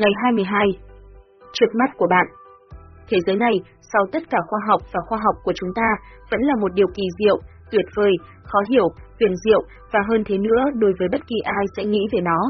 Ngày 22 Trước mắt của bạn Thế giới này, sau tất cả khoa học và khoa học của chúng ta, vẫn là một điều kỳ diệu, tuyệt vời, khó hiểu, huyền diệu và hơn thế nữa đối với bất kỳ ai sẽ nghĩ về nó.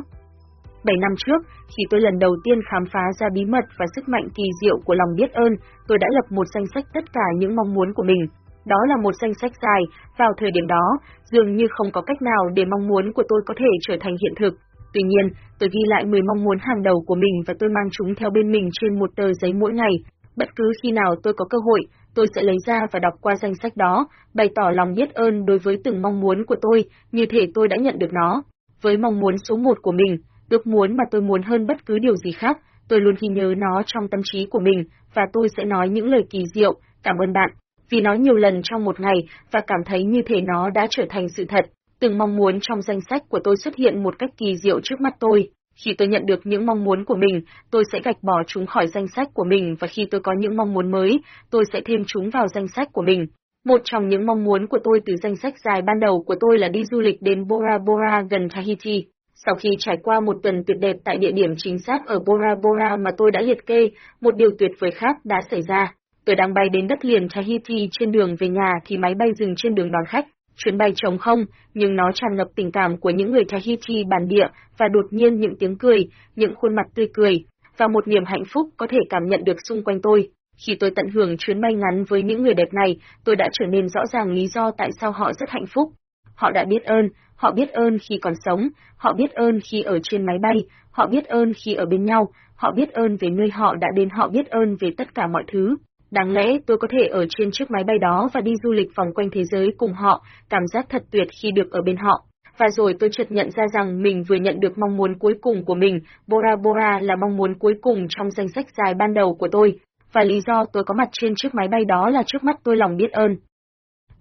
Bảy năm trước, khi tôi lần đầu tiên khám phá ra bí mật và sức mạnh kỳ diệu của lòng biết ơn, tôi đã lập một danh sách tất cả những mong muốn của mình. Đó là một danh sách dài, vào thời điểm đó, dường như không có cách nào để mong muốn của tôi có thể trở thành hiện thực. Tuy nhiên, tôi ghi lại 10 mong muốn hàng đầu của mình và tôi mang chúng theo bên mình trên một tờ giấy mỗi ngày. Bất cứ khi nào tôi có cơ hội, tôi sẽ lấy ra và đọc qua danh sách đó, bày tỏ lòng biết ơn đối với từng mong muốn của tôi, như thể tôi đã nhận được nó. Với mong muốn số một của mình, ước muốn mà tôi muốn hơn bất cứ điều gì khác, tôi luôn ghi nhớ nó trong tâm trí của mình, và tôi sẽ nói những lời kỳ diệu, cảm ơn bạn, vì nói nhiều lần trong một ngày và cảm thấy như thể nó đã trở thành sự thật. Từng mong muốn trong danh sách của tôi xuất hiện một cách kỳ diệu trước mắt tôi. Khi tôi nhận được những mong muốn của mình, tôi sẽ gạch bỏ chúng khỏi danh sách của mình và khi tôi có những mong muốn mới, tôi sẽ thêm chúng vào danh sách của mình. Một trong những mong muốn của tôi từ danh sách dài ban đầu của tôi là đi du lịch đến Bora Bora gần Tahiti. Sau khi trải qua một tuần tuyệt đẹp tại địa điểm chính xác ở Bora Bora mà tôi đã liệt kê, một điều tuyệt vời khác đã xảy ra. Tôi đang bay đến đất liền Tahiti trên đường về nhà thì máy bay dừng trên đường đón khách. Chuyến bay trống không, nhưng nó tràn ngập tình cảm của những người Tahiti bản địa và đột nhiên những tiếng cười, những khuôn mặt tươi cười, và một niềm hạnh phúc có thể cảm nhận được xung quanh tôi. Khi tôi tận hưởng chuyến bay ngắn với những người đẹp này, tôi đã trở nên rõ ràng lý do tại sao họ rất hạnh phúc. Họ đã biết ơn, họ biết ơn khi còn sống, họ biết ơn khi ở trên máy bay, họ biết ơn khi ở bên nhau, họ biết ơn về nơi họ đã đến, họ biết ơn về tất cả mọi thứ. Đáng lẽ tôi có thể ở trên chiếc máy bay đó và đi du lịch vòng quanh thế giới cùng họ, cảm giác thật tuyệt khi được ở bên họ. Và rồi tôi chợt nhận ra rằng mình vừa nhận được mong muốn cuối cùng của mình, Bora Bora là mong muốn cuối cùng trong danh sách dài ban đầu của tôi, và lý do tôi có mặt trên chiếc máy bay đó là trước mắt tôi lòng biết ơn.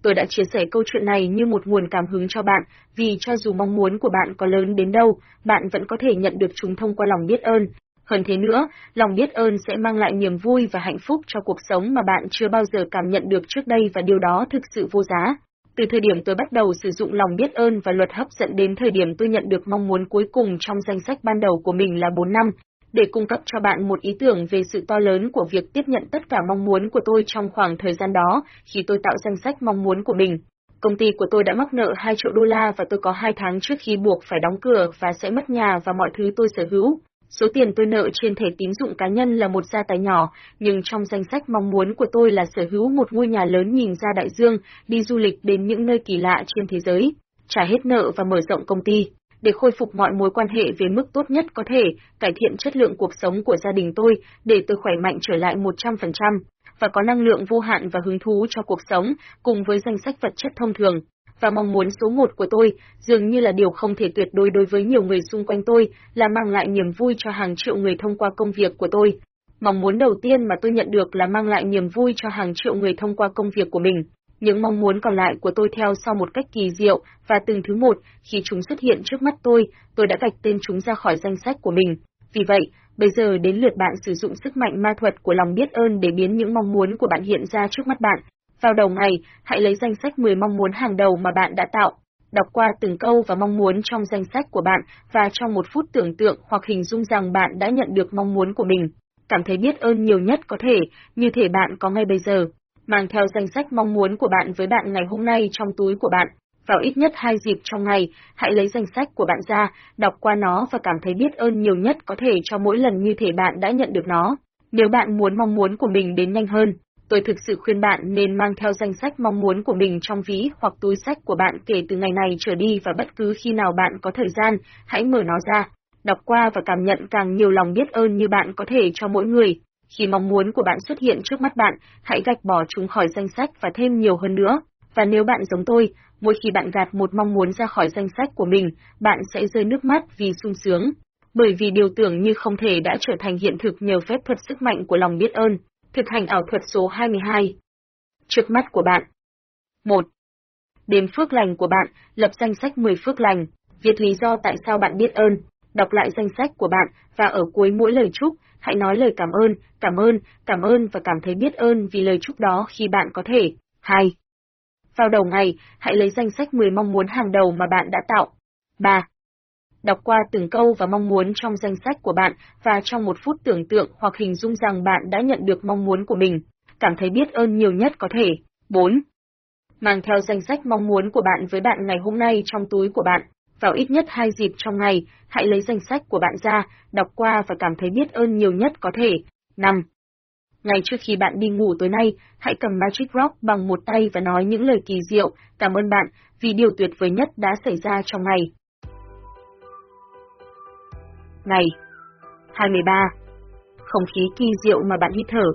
Tôi đã chia sẻ câu chuyện này như một nguồn cảm hứng cho bạn, vì cho dù mong muốn của bạn có lớn đến đâu, bạn vẫn có thể nhận được chúng thông qua lòng biết ơn, hơn thế nữa, lòng biết ơn sẽ mang lại niềm vui và hạnh phúc cho cuộc sống mà bạn chưa bao giờ cảm nhận được trước đây và điều đó thực sự vô giá. Từ thời điểm tôi bắt đầu sử dụng lòng biết ơn và luật hấp dẫn đến thời điểm tôi nhận được mong muốn cuối cùng trong danh sách ban đầu của mình là 4 năm, để cung cấp cho bạn một ý tưởng về sự to lớn của việc tiếp nhận tất cả mong muốn của tôi trong khoảng thời gian đó khi tôi tạo danh sách mong muốn của mình. Công ty của tôi đã mắc nợ 2 triệu đô la và tôi có 2 tháng trước khi buộc phải đóng cửa và sẽ mất nhà và mọi thứ tôi sở hữu. Số tiền tôi nợ trên thẻ tín dụng cá nhân là một gia tài nhỏ, nhưng trong danh sách mong muốn của tôi là sở hữu một ngôi nhà lớn nhìn ra đại dương, đi du lịch đến những nơi kỳ lạ trên thế giới, trả hết nợ và mở rộng công ty. Để khôi phục mọi mối quan hệ về mức tốt nhất có thể, cải thiện chất lượng cuộc sống của gia đình tôi để tôi khỏe mạnh trở lại 100%, và có năng lượng vô hạn và hứng thú cho cuộc sống, cùng với danh sách vật chất thông thường và mong muốn số một của tôi dường như là điều không thể tuyệt đối đối với nhiều người xung quanh tôi, là mang lại niềm vui cho hàng triệu người thông qua công việc của tôi. Mong muốn đầu tiên mà tôi nhận được là mang lại niềm vui cho hàng triệu người thông qua công việc của mình. Những mong muốn còn lại của tôi theo sau một cách kỳ diệu, và từng thứ một, khi chúng xuất hiện trước mắt tôi, tôi đã gạch tên chúng ra khỏi danh sách của mình. Vì vậy, bây giờ đến lượt bạn sử dụng sức mạnh ma thuật của lòng biết ơn để biến những mong muốn của bạn hiện ra trước mắt bạn, vào đầu ngày, hãy lấy danh sách 10 mong muốn hàng đầu mà bạn đã tạo. Đọc qua từng câu và mong muốn trong danh sách của bạn và trong một phút tưởng tượng hoặc hình dung rằng bạn đã nhận được mong muốn của mình. Cảm thấy biết ơn nhiều nhất có thể, như thể bạn có ngay bây giờ. Mang theo danh sách mong muốn của bạn với bạn ngày hôm nay trong túi của bạn. Vào ít nhất hai dịp trong ngày, hãy lấy danh sách của bạn ra, đọc qua nó và cảm thấy biết ơn nhiều nhất có thể cho mỗi lần như thể bạn đã nhận được nó. Nếu bạn muốn mong muốn của mình đến nhanh hơn, tôi thực sự khuyên bạn nên mang theo danh sách mong muốn của mình trong ví hoặc túi sách của bạn kể từ ngày này trở đi và bất cứ khi nào bạn có thời gian, hãy mở nó ra, đọc qua và cảm nhận càng nhiều lòng biết ơn như bạn có thể cho mỗi người. Khi mong muốn của bạn xuất hiện trước mắt bạn, hãy gạch bỏ chúng khỏi danh sách và thêm nhiều hơn nữa. Và nếu bạn giống tôi, mỗi khi bạn gạt một mong muốn ra khỏi danh sách của mình, bạn sẽ rơi nước mắt vì sung sướng. Bởi vì điều tưởng như không thể đã trở thành hiện thực nhờ phép thuật sức mạnh của lòng biết ơn. Thực hành ảo thuật số 22 Trước mắt của bạn 1. Đếm phước lành của bạn, lập danh sách 10 phước lành, viết lý do tại sao bạn biết ơn, đọc lại danh sách của bạn và ở cuối mỗi lời chúc, hãy nói lời cảm ơn, cảm ơn, cảm ơn và cảm thấy biết ơn vì lời chúc đó khi bạn có thể. 2. Vào đầu ngày, hãy lấy danh sách 10 mong muốn hàng đầu mà bạn đã tạo. 3 đọc qua từng câu và mong muốn trong danh sách của bạn và trong một phút tưởng tượng hoặc hình dung rằng bạn đã nhận được mong muốn của mình, cảm thấy biết ơn nhiều nhất có thể. 4. Mang theo danh sách mong muốn của bạn với bạn ngày hôm nay trong túi của bạn. Vào ít nhất hai dịp trong ngày, hãy lấy danh sách của bạn ra, đọc qua và cảm thấy biết ơn nhiều nhất có thể. 5. Ngay trước khi bạn đi ngủ tối nay, hãy cầm Magic Rock bằng một tay và nói những lời kỳ diệu, cảm ơn bạn vì điều tuyệt vời nhất đã xảy ra trong ngày. Ngày 23. Không khí kỳ diệu mà bạn hít thở.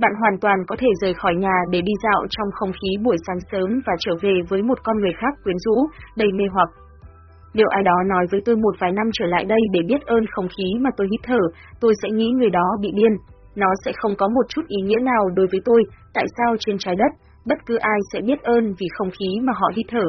Bạn hoàn toàn có thể rời khỏi nhà để đi dạo trong không khí buổi sáng sớm và trở về với một con người khác quyến rũ, đầy mê hoặc. Nếu ai đó nói với tôi một vài năm trở lại đây để biết ơn không khí mà tôi hít thở, tôi sẽ nghĩ người đó bị điên. Nó sẽ không có một chút ý nghĩa nào đối với tôi, tại sao trên trái đất, bất cứ ai sẽ biết ơn vì không khí mà họ hít thở.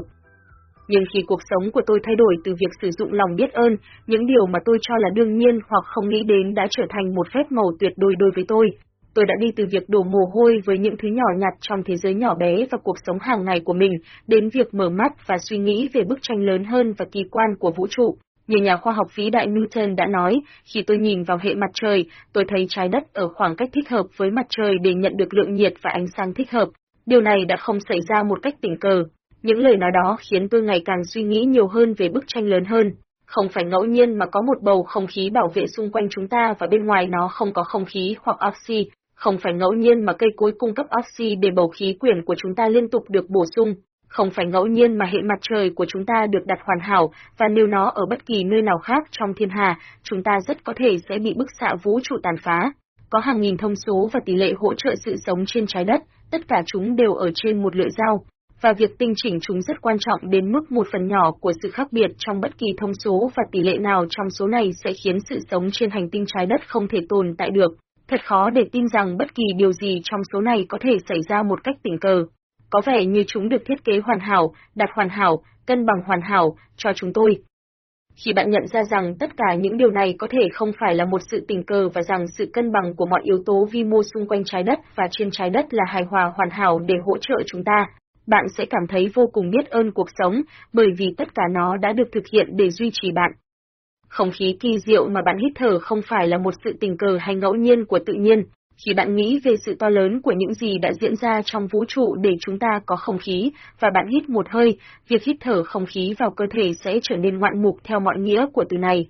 Nhưng khi cuộc sống của tôi thay đổi từ việc sử dụng lòng biết ơn, những điều mà tôi cho là đương nhiên hoặc không nghĩ đến đã trở thành một phép màu tuyệt đối đối với tôi. Tôi đã đi từ việc đổ mồ hôi với những thứ nhỏ nhặt trong thế giới nhỏ bé và cuộc sống hàng ngày của mình, đến việc mở mắt và suy nghĩ về bức tranh lớn hơn và kỳ quan của vũ trụ. Như nhà khoa học vĩ đại Newton đã nói, khi tôi nhìn vào hệ mặt trời, tôi thấy trái đất ở khoảng cách thích hợp với mặt trời để nhận được lượng nhiệt và ánh sáng thích hợp. Điều này đã không xảy ra một cách tình cờ. Những lời nói đó khiến tôi ngày càng suy nghĩ nhiều hơn về bức tranh lớn hơn. Không phải ngẫu nhiên mà có một bầu không khí bảo vệ xung quanh chúng ta và bên ngoài nó không có không khí hoặc oxy. Không phải ngẫu nhiên mà cây cối cung cấp oxy để bầu khí quyển của chúng ta liên tục được bổ sung. Không phải ngẫu nhiên mà hệ mặt trời của chúng ta được đặt hoàn hảo, và nếu nó ở bất kỳ nơi nào khác trong thiên hà, chúng ta rất có thể sẽ bị bức xạ vũ trụ tàn phá. Có hàng nghìn thông số và tỷ lệ hỗ trợ sự sống trên trái đất, tất cả chúng đều ở trên một lưỡi dao, và việc tinh chỉnh chúng rất quan trọng đến mức một phần nhỏ của sự khác biệt trong bất kỳ thông số và tỷ lệ nào trong số này sẽ khiến sự sống trên hành tinh trái đất không thể tồn tại được. Thật khó để tin rằng bất kỳ điều gì trong số này có thể xảy ra một cách tình cờ có vẻ như chúng được thiết kế hoàn hảo, đặt hoàn hảo, cân bằng hoàn hảo cho chúng tôi. Khi bạn nhận ra rằng tất cả những điều này có thể không phải là một sự tình cờ và rằng sự cân bằng của mọi yếu tố vi mô xung quanh trái đất và trên trái đất là hài hòa hoàn hảo để hỗ trợ chúng ta, bạn sẽ cảm thấy vô cùng biết ơn cuộc sống bởi vì tất cả nó đã được thực hiện để duy trì bạn. Không khí kỳ diệu mà bạn hít thở không phải là một sự tình cờ hay ngẫu nhiên của tự nhiên, khi bạn nghĩ về sự to lớn của những gì đã diễn ra trong vũ trụ để chúng ta có không khí, và bạn hít một hơi, việc hít thở không khí vào cơ thể sẽ trở nên ngoạn mục theo mọi nghĩa của từ này.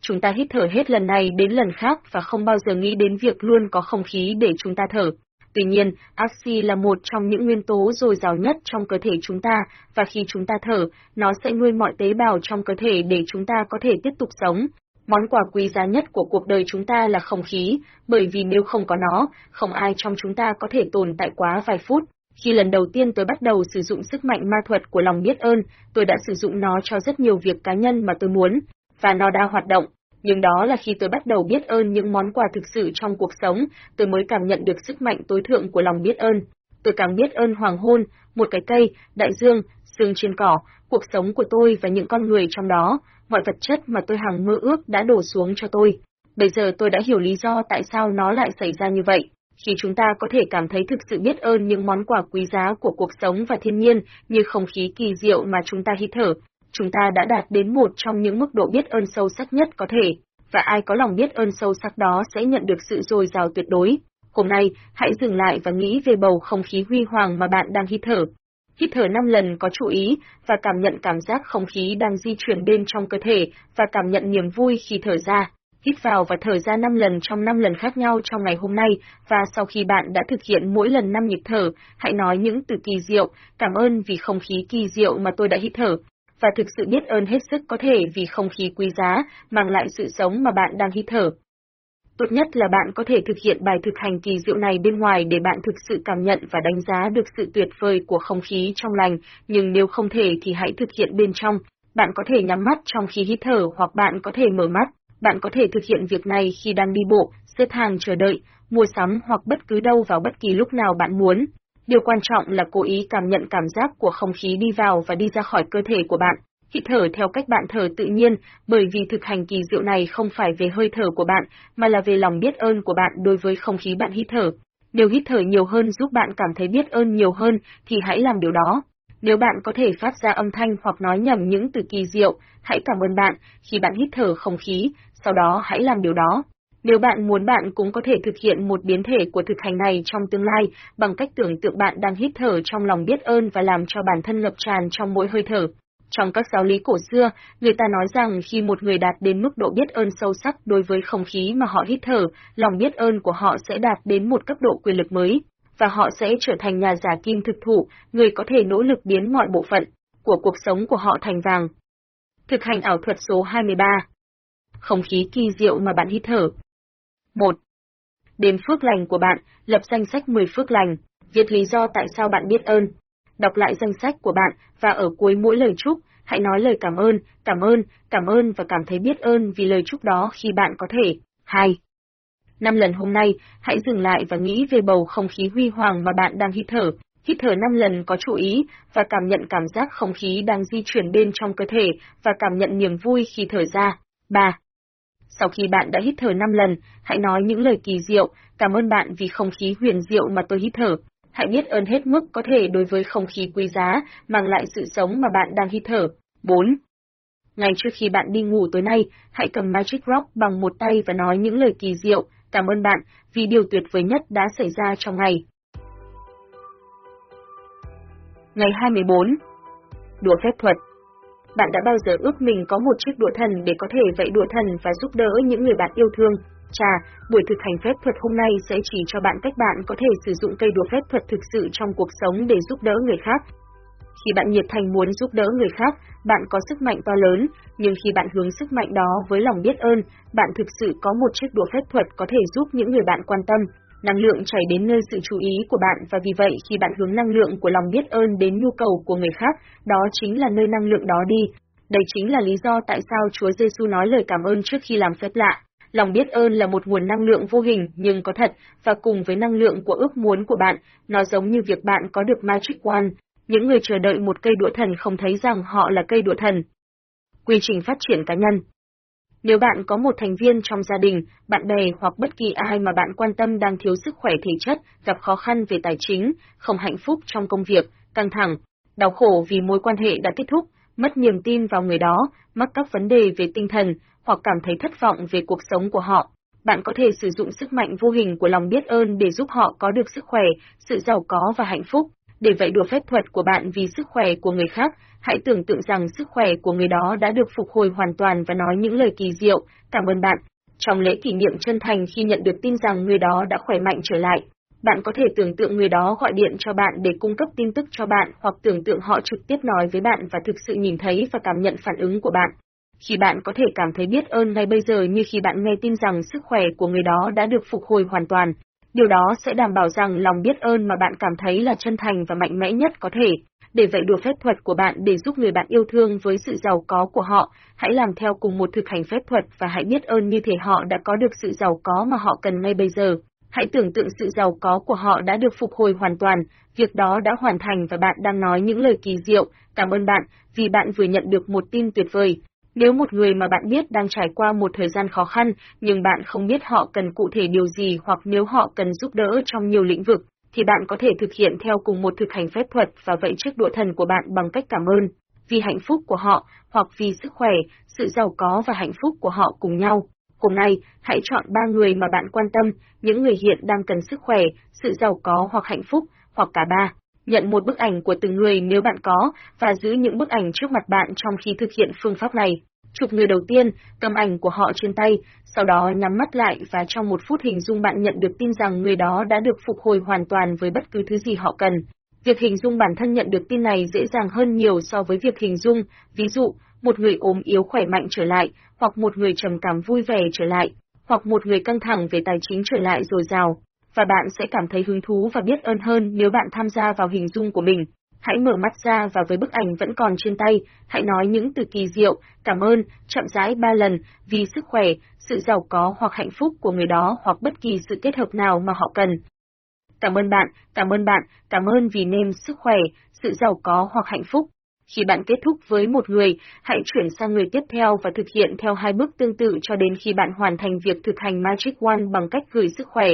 Chúng ta hít thở hết lần này đến lần khác và không bao giờ nghĩ đến việc luôn có không khí để chúng ta thở. Tuy nhiên, oxy là một trong những nguyên tố dồi dào nhất trong cơ thể chúng ta, và khi chúng ta thở, nó sẽ nuôi mọi tế bào trong cơ thể để chúng ta có thể tiếp tục sống. Món quà quý giá nhất của cuộc đời chúng ta là không khí, bởi vì nếu không có nó, không ai trong chúng ta có thể tồn tại quá vài phút. Khi lần đầu tiên tôi bắt đầu sử dụng sức mạnh ma thuật của lòng biết ơn, tôi đã sử dụng nó cho rất nhiều việc cá nhân mà tôi muốn, và nó đã hoạt động. Nhưng đó là khi tôi bắt đầu biết ơn những món quà thực sự trong cuộc sống, tôi mới cảm nhận được sức mạnh tối thượng của lòng biết ơn. Tôi càng biết ơn hoàng hôn, một cái cây, đại dương, sương trên cỏ, cuộc sống của tôi và những con người trong đó, mọi vật chất mà tôi hằng mơ ước đã đổ xuống cho tôi. Bây giờ tôi đã hiểu lý do tại sao nó lại xảy ra như vậy. Khi chúng ta có thể cảm thấy thực sự biết ơn những món quà quý giá của cuộc sống và thiên nhiên như không khí kỳ diệu mà chúng ta hít thở, chúng ta đã đạt đến một trong những mức độ biết ơn sâu sắc nhất có thể, và ai có lòng biết ơn sâu sắc đó sẽ nhận được sự dồi dào tuyệt đối. Hôm nay, hãy dừng lại và nghĩ về bầu không khí huy hoàng mà bạn đang hít thở. Hít thở 5 lần có chú ý và cảm nhận cảm giác không khí đang di chuyển bên trong cơ thể và cảm nhận niềm vui khi thở ra. Hít vào và thở ra 5 lần trong 5 lần khác nhau trong ngày hôm nay và sau khi bạn đã thực hiện mỗi lần 5 nhịp thở, hãy nói những từ kỳ diệu, cảm ơn vì không khí kỳ diệu mà tôi đã hít thở và thực sự biết ơn hết sức có thể vì không khí quý giá mang lại sự sống mà bạn đang hít thở. Tốt nhất là bạn có thể thực hiện bài thực hành kỳ diệu này bên ngoài để bạn thực sự cảm nhận và đánh giá được sự tuyệt vời của không khí trong lành, nhưng nếu không thể thì hãy thực hiện bên trong. Bạn có thể nhắm mắt trong khi hít thở hoặc bạn có thể mở mắt. Bạn có thể thực hiện việc này khi đang đi bộ, xếp hàng chờ đợi, mua sắm hoặc bất cứ đâu vào bất kỳ lúc nào bạn muốn. Điều quan trọng là cố ý cảm nhận cảm giác của không khí đi vào và đi ra khỏi cơ thể của bạn. Hít thở theo cách bạn thở tự nhiên, bởi vì thực hành kỳ diệu này không phải về hơi thở của bạn, mà là về lòng biết ơn của bạn đối với không khí bạn hít thở. Nếu hít thở nhiều hơn giúp bạn cảm thấy biết ơn nhiều hơn, thì hãy làm điều đó. Nếu bạn có thể phát ra âm thanh hoặc nói nhầm những từ kỳ diệu, hãy cảm ơn bạn khi bạn hít thở không khí, sau đó hãy làm điều đó. Nếu bạn muốn bạn cũng có thể thực hiện một biến thể của thực hành này trong tương lai bằng cách tưởng tượng bạn đang hít thở trong lòng biết ơn và làm cho bản thân ngập tràn trong mỗi hơi thở. Trong các giáo lý cổ xưa, người ta nói rằng khi một người đạt đến mức độ biết ơn sâu sắc đối với không khí mà họ hít thở, lòng biết ơn của họ sẽ đạt đến một cấp độ quyền lực mới, và họ sẽ trở thành nhà giả kim thực thụ, người có thể nỗ lực biến mọi bộ phận của cuộc sống của họ thành vàng. Thực hành ảo thuật số 23 Không khí kỳ diệu mà bạn hít thở 1. Đếm phước lành của bạn, lập danh sách 10 phước lành, viết lý do tại sao bạn biết ơn. Đọc lại danh sách của bạn và ở cuối mỗi lời chúc, hãy nói lời cảm ơn, cảm ơn, cảm ơn và cảm thấy biết ơn vì lời chúc đó khi bạn có thể. 2. Năm lần hôm nay, hãy dừng lại và nghĩ về bầu không khí huy hoàng mà bạn đang hít thở. Hít thở 5 lần có chú ý và cảm nhận cảm giác không khí đang di chuyển bên trong cơ thể và cảm nhận niềm vui khi thở ra. 3. Sau khi bạn đã hít thở 5 lần, hãy nói những lời kỳ diệu, cảm ơn bạn vì không khí huyền diệu mà tôi hít thở. Hãy biết ơn hết mức có thể đối với không khí quý giá, mang lại sự sống mà bạn đang hít thở. 4. Ngay trước khi bạn đi ngủ tối nay, hãy cầm Magic Rock bằng một tay và nói những lời kỳ diệu, cảm ơn bạn vì điều tuyệt vời nhất đã xảy ra trong ngày. Ngày 24 Đùa phép thuật bạn đã bao giờ ước mình có một chiếc đũa thần để có thể vẫy đũa thần và giúp đỡ những người bạn yêu thương? Chà, buổi thực hành phép thuật hôm nay sẽ chỉ cho bạn cách bạn có thể sử dụng cây đũa phép thuật thực sự trong cuộc sống để giúp đỡ người khác. Khi bạn nhiệt thành muốn giúp đỡ người khác, bạn có sức mạnh to lớn, nhưng khi bạn hướng sức mạnh đó với lòng biết ơn, bạn thực sự có một chiếc đũa phép thuật có thể giúp những người bạn quan tâm. Năng lượng chảy đến nơi sự chú ý của bạn và vì vậy khi bạn hướng năng lượng của lòng biết ơn đến nhu cầu của người khác, đó chính là nơi năng lượng đó đi. Đây chính là lý do tại sao Chúa Giêsu nói lời cảm ơn trước khi làm phép lạ. Lòng biết ơn là một nguồn năng lượng vô hình nhưng có thật, và cùng với năng lượng của ước muốn của bạn, nó giống như việc bạn có được Magic Wand. Những người chờ đợi một cây đũa thần không thấy rằng họ là cây đũa thần. Quy trình phát triển cá nhân nếu bạn có một thành viên trong gia đình, bạn bè hoặc bất kỳ ai mà bạn quan tâm đang thiếu sức khỏe thể chất, gặp khó khăn về tài chính, không hạnh phúc trong công việc, căng thẳng, đau khổ vì mối quan hệ đã kết thúc, mất niềm tin vào người đó, mắc các vấn đề về tinh thần, hoặc cảm thấy thất vọng về cuộc sống của họ, bạn có thể sử dụng sức mạnh vô hình của lòng biết ơn để giúp họ có được sức khỏe, sự giàu có và hạnh phúc. Để vậy đùa phép thuật của bạn vì sức khỏe của người khác, hãy tưởng tượng rằng sức khỏe của người đó đã được phục hồi hoàn toàn và nói những lời kỳ diệu, cảm ơn bạn. Trong lễ kỷ niệm chân thành khi nhận được tin rằng người đó đã khỏe mạnh trở lại, bạn có thể tưởng tượng người đó gọi điện cho bạn để cung cấp tin tức cho bạn hoặc tưởng tượng họ trực tiếp nói với bạn và thực sự nhìn thấy và cảm nhận phản ứng của bạn. Khi bạn có thể cảm thấy biết ơn ngay bây giờ như khi bạn nghe tin rằng sức khỏe của người đó đã được phục hồi hoàn toàn, Điều đó sẽ đảm bảo rằng lòng biết ơn mà bạn cảm thấy là chân thành và mạnh mẽ nhất có thể. Để vậy đùa phép thuật của bạn để giúp người bạn yêu thương với sự giàu có của họ, hãy làm theo cùng một thực hành phép thuật và hãy biết ơn như thể họ đã có được sự giàu có mà họ cần ngay bây giờ. Hãy tưởng tượng sự giàu có của họ đã được phục hồi hoàn toàn, việc đó đã hoàn thành và bạn đang nói những lời kỳ diệu, cảm ơn bạn vì bạn vừa nhận được một tin tuyệt vời, nếu một người mà bạn biết đang trải qua một thời gian khó khăn, nhưng bạn không biết họ cần cụ thể điều gì hoặc nếu họ cần giúp đỡ trong nhiều lĩnh vực, thì bạn có thể thực hiện theo cùng một thực hành phép thuật và vậy chiếc đũa thần của bạn bằng cách cảm ơn, vì hạnh phúc của họ, hoặc vì sức khỏe, sự giàu có và hạnh phúc của họ cùng nhau. Hôm nay, hãy chọn ba người mà bạn quan tâm, những người hiện đang cần sức khỏe, sự giàu có hoặc hạnh phúc, hoặc cả ba. Nhận một bức ảnh của từng người nếu bạn có, và giữ những bức ảnh trước mặt bạn trong khi thực hiện phương pháp này. Chụp người đầu tiên, cầm ảnh của họ trên tay, sau đó nhắm mắt lại và trong một phút hình dung bạn nhận được tin rằng người đó đã được phục hồi hoàn toàn với bất cứ thứ gì họ cần. Việc hình dung bản thân nhận được tin này dễ dàng hơn nhiều so với việc hình dung, ví dụ, một người ốm yếu khỏe mạnh trở lại, hoặc một người trầm cảm vui vẻ trở lại, hoặc một người căng thẳng về tài chính trở lại dồi dào và bạn sẽ cảm thấy hứng thú và biết ơn hơn nếu bạn tham gia vào hình dung của mình. Hãy mở mắt ra và với bức ảnh vẫn còn trên tay, hãy nói những từ kỳ diệu, cảm ơn, chậm rãi ba lần, vì sức khỏe, sự giàu có hoặc hạnh phúc của người đó hoặc bất kỳ sự kết hợp nào mà họ cần. Cảm ơn bạn, cảm ơn bạn, cảm ơn vì nêm sức khỏe, sự giàu có hoặc hạnh phúc. Khi bạn kết thúc với một người, hãy chuyển sang người tiếp theo và thực hiện theo hai bước tương tự cho đến khi bạn hoàn thành việc thực hành Magic One bằng cách gửi sức khỏe,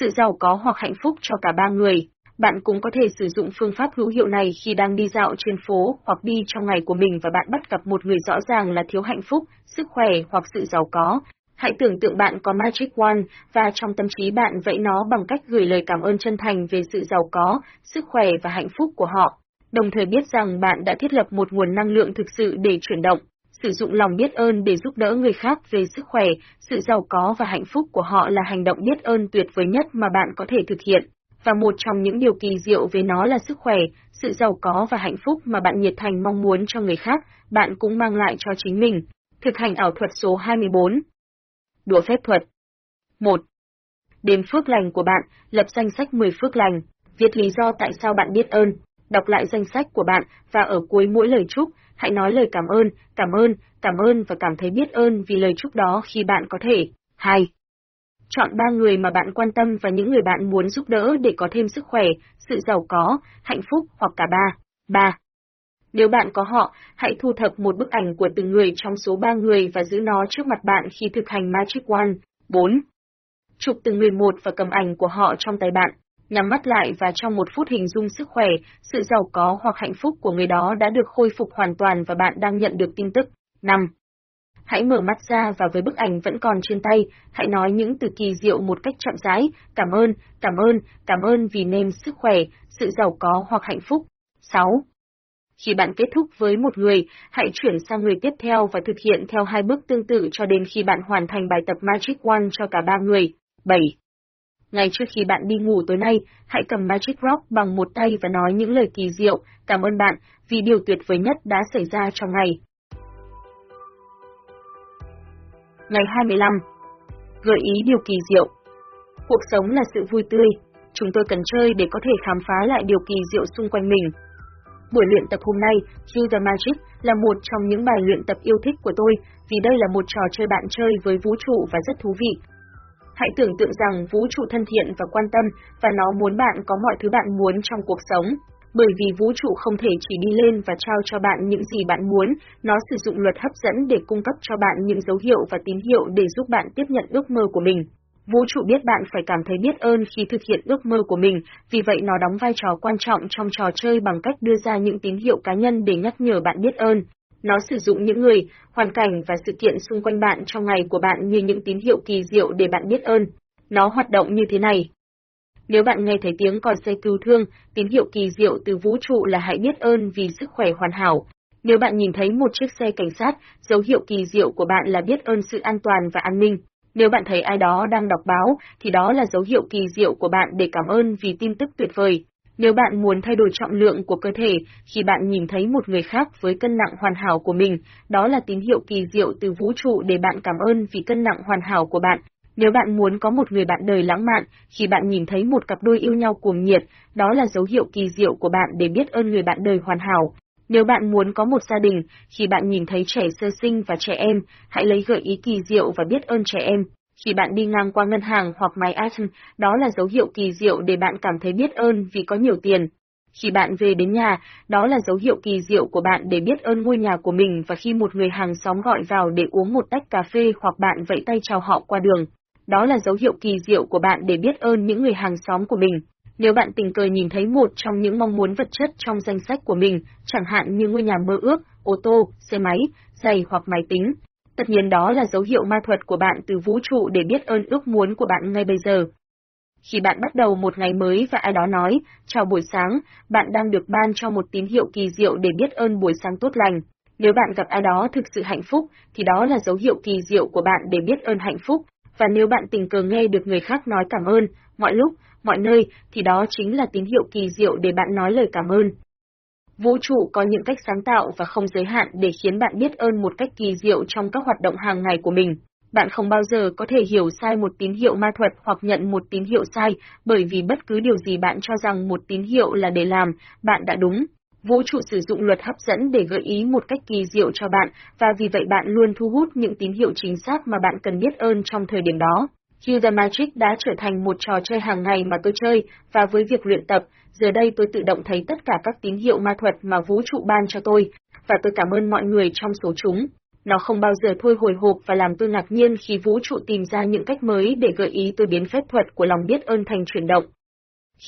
sự giàu có hoặc hạnh phúc cho cả ba người. Bạn cũng có thể sử dụng phương pháp hữu hiệu này khi đang đi dạo trên phố hoặc đi trong ngày của mình và bạn bắt gặp một người rõ ràng là thiếu hạnh phúc, sức khỏe hoặc sự giàu có. Hãy tưởng tượng bạn có Magic One và trong tâm trí bạn vẫy nó bằng cách gửi lời cảm ơn chân thành về sự giàu có, sức khỏe và hạnh phúc của họ. Đồng thời biết rằng bạn đã thiết lập một nguồn năng lượng thực sự để chuyển động sử dụng lòng biết ơn để giúp đỡ người khác về sức khỏe, sự giàu có và hạnh phúc của họ là hành động biết ơn tuyệt vời nhất mà bạn có thể thực hiện. Và một trong những điều kỳ diệu về nó là sức khỏe, sự giàu có và hạnh phúc mà bạn nhiệt thành mong muốn cho người khác, bạn cũng mang lại cho chính mình. Thực hành ảo thuật số 24 Đùa phép thuật 1. Đếm phước lành của bạn, lập danh sách 10 phước lành, viết lý do tại sao bạn biết ơn, đọc lại danh sách của bạn và ở cuối mỗi lời chúc, hãy nói lời cảm ơn, cảm ơn, cảm ơn và cảm thấy biết ơn vì lời chúc đó khi bạn có thể. 2. Chọn ba người mà bạn quan tâm và những người bạn muốn giúp đỡ để có thêm sức khỏe, sự giàu có, hạnh phúc hoặc cả ba. 3. Nếu bạn có họ, hãy thu thập một bức ảnh của từng người trong số ba người và giữ nó trước mặt bạn khi thực hành Magic One. 4. Chụp từng người một và cầm ảnh của họ trong tay bạn nhắm mắt lại và trong một phút hình dung sức khỏe, sự giàu có hoặc hạnh phúc của người đó đã được khôi phục hoàn toàn và bạn đang nhận được tin tức. 5. Hãy mở mắt ra và với bức ảnh vẫn còn trên tay, hãy nói những từ kỳ diệu một cách chậm rãi, cảm ơn, cảm ơn, cảm ơn vì nêm sức khỏe, sự giàu có hoặc hạnh phúc. 6. Khi bạn kết thúc với một người, hãy chuyển sang người tiếp theo và thực hiện theo hai bước tương tự cho đến khi bạn hoàn thành bài tập Magic One cho cả ba người. 7. Ngay trước khi bạn đi ngủ tối nay, hãy cầm Magic Rock bằng một tay và nói những lời kỳ diệu, cảm ơn bạn vì điều tuyệt vời nhất đã xảy ra trong ngày. Ngày 25 Gợi ý điều kỳ diệu Cuộc sống là sự vui tươi, chúng tôi cần chơi để có thể khám phá lại điều kỳ diệu xung quanh mình. Buổi luyện tập hôm nay, Use the Magic, là một trong những bài luyện tập yêu thích của tôi vì đây là một trò chơi bạn chơi với vũ trụ và rất thú vị. Hãy tưởng tượng rằng vũ trụ thân thiện và quan tâm và nó muốn bạn có mọi thứ bạn muốn trong cuộc sống. Bởi vì vũ trụ không thể chỉ đi lên và trao cho bạn những gì bạn muốn, nó sử dụng luật hấp dẫn để cung cấp cho bạn những dấu hiệu và tín hiệu để giúp bạn tiếp nhận ước mơ của mình. Vũ trụ biết bạn phải cảm thấy biết ơn khi thực hiện ước mơ của mình, vì vậy nó đóng vai trò quan trọng trong trò chơi bằng cách đưa ra những tín hiệu cá nhân để nhắc nhở bạn biết ơn. Nó sử dụng những người, hoàn cảnh và sự kiện xung quanh bạn trong ngày của bạn như những tín hiệu kỳ diệu để bạn biết ơn. Nó hoạt động như thế này. Nếu bạn nghe thấy tiếng còi xe cứu thương, tín hiệu kỳ diệu từ vũ trụ là hãy biết ơn vì sức khỏe hoàn hảo. Nếu bạn nhìn thấy một chiếc xe cảnh sát, dấu hiệu kỳ diệu của bạn là biết ơn sự an toàn và an ninh. Nếu bạn thấy ai đó đang đọc báo, thì đó là dấu hiệu kỳ diệu của bạn để cảm ơn vì tin tức tuyệt vời. Nếu bạn muốn thay đổi trọng lượng của cơ thể, khi bạn nhìn thấy một người khác với cân nặng hoàn hảo của mình, đó là tín hiệu kỳ diệu từ vũ trụ để bạn cảm ơn vì cân nặng hoàn hảo của bạn. Nếu bạn muốn có một người bạn đời lãng mạn, khi bạn nhìn thấy một cặp đôi yêu nhau cuồng nhiệt, đó là dấu hiệu kỳ diệu của bạn để biết ơn người bạn đời hoàn hảo. Nếu bạn muốn có một gia đình, khi bạn nhìn thấy trẻ sơ sinh và trẻ em, hãy lấy gợi ý kỳ diệu và biết ơn trẻ em. Khi bạn đi ngang qua ngân hàng hoặc máy ATM, đó là dấu hiệu kỳ diệu để bạn cảm thấy biết ơn vì có nhiều tiền. Khi bạn về đến nhà, đó là dấu hiệu kỳ diệu của bạn để biết ơn ngôi nhà của mình và khi một người hàng xóm gọi vào để uống một tách cà phê hoặc bạn vẫy tay chào họ qua đường. Đó là dấu hiệu kỳ diệu của bạn để biết ơn những người hàng xóm của mình. Nếu bạn tình cờ nhìn thấy một trong những mong muốn vật chất trong danh sách của mình, chẳng hạn như ngôi nhà mơ ước, ô tô, xe máy, giày hoặc máy tính, Tất nhiên đó là dấu hiệu ma thuật của bạn từ vũ trụ để biết ơn ước muốn của bạn ngay bây giờ. Khi bạn bắt đầu một ngày mới và ai đó nói, chào buổi sáng, bạn đang được ban cho một tín hiệu kỳ diệu để biết ơn buổi sáng tốt lành. Nếu bạn gặp ai đó thực sự hạnh phúc, thì đó là dấu hiệu kỳ diệu của bạn để biết ơn hạnh phúc, và nếu bạn tình cờ nghe được người khác nói cảm ơn, mọi lúc, mọi nơi, thì đó chính là tín hiệu kỳ diệu để bạn nói lời cảm ơn. Vũ trụ có những cách sáng tạo và không giới hạn để khiến bạn biết ơn một cách kỳ diệu trong các hoạt động hàng ngày của mình. Bạn không bao giờ có thể hiểu sai một tín hiệu ma thuật hoặc nhận một tín hiệu sai, bởi vì bất cứ điều gì bạn cho rằng một tín hiệu là để làm, bạn đã đúng. Vũ trụ sử dụng luật hấp dẫn để gợi ý một cách kỳ diệu cho bạn, và vì vậy bạn luôn thu hút những tín hiệu chính xác mà bạn cần biết ơn trong thời điểm đó. Khi the Magic đã trở thành một trò chơi hàng ngày mà tôi chơi, và với việc luyện tập, giờ đây tôi tự động thấy tất cả các tín hiệu ma thuật mà vũ trụ ban cho tôi, và tôi cảm ơn mọi người trong số chúng. Nó không bao giờ thôi hồi hộp và làm tôi ngạc nhiên khi vũ trụ tìm ra những cách mới để gợi ý tôi biến phép thuật của lòng biết ơn thành chuyển động.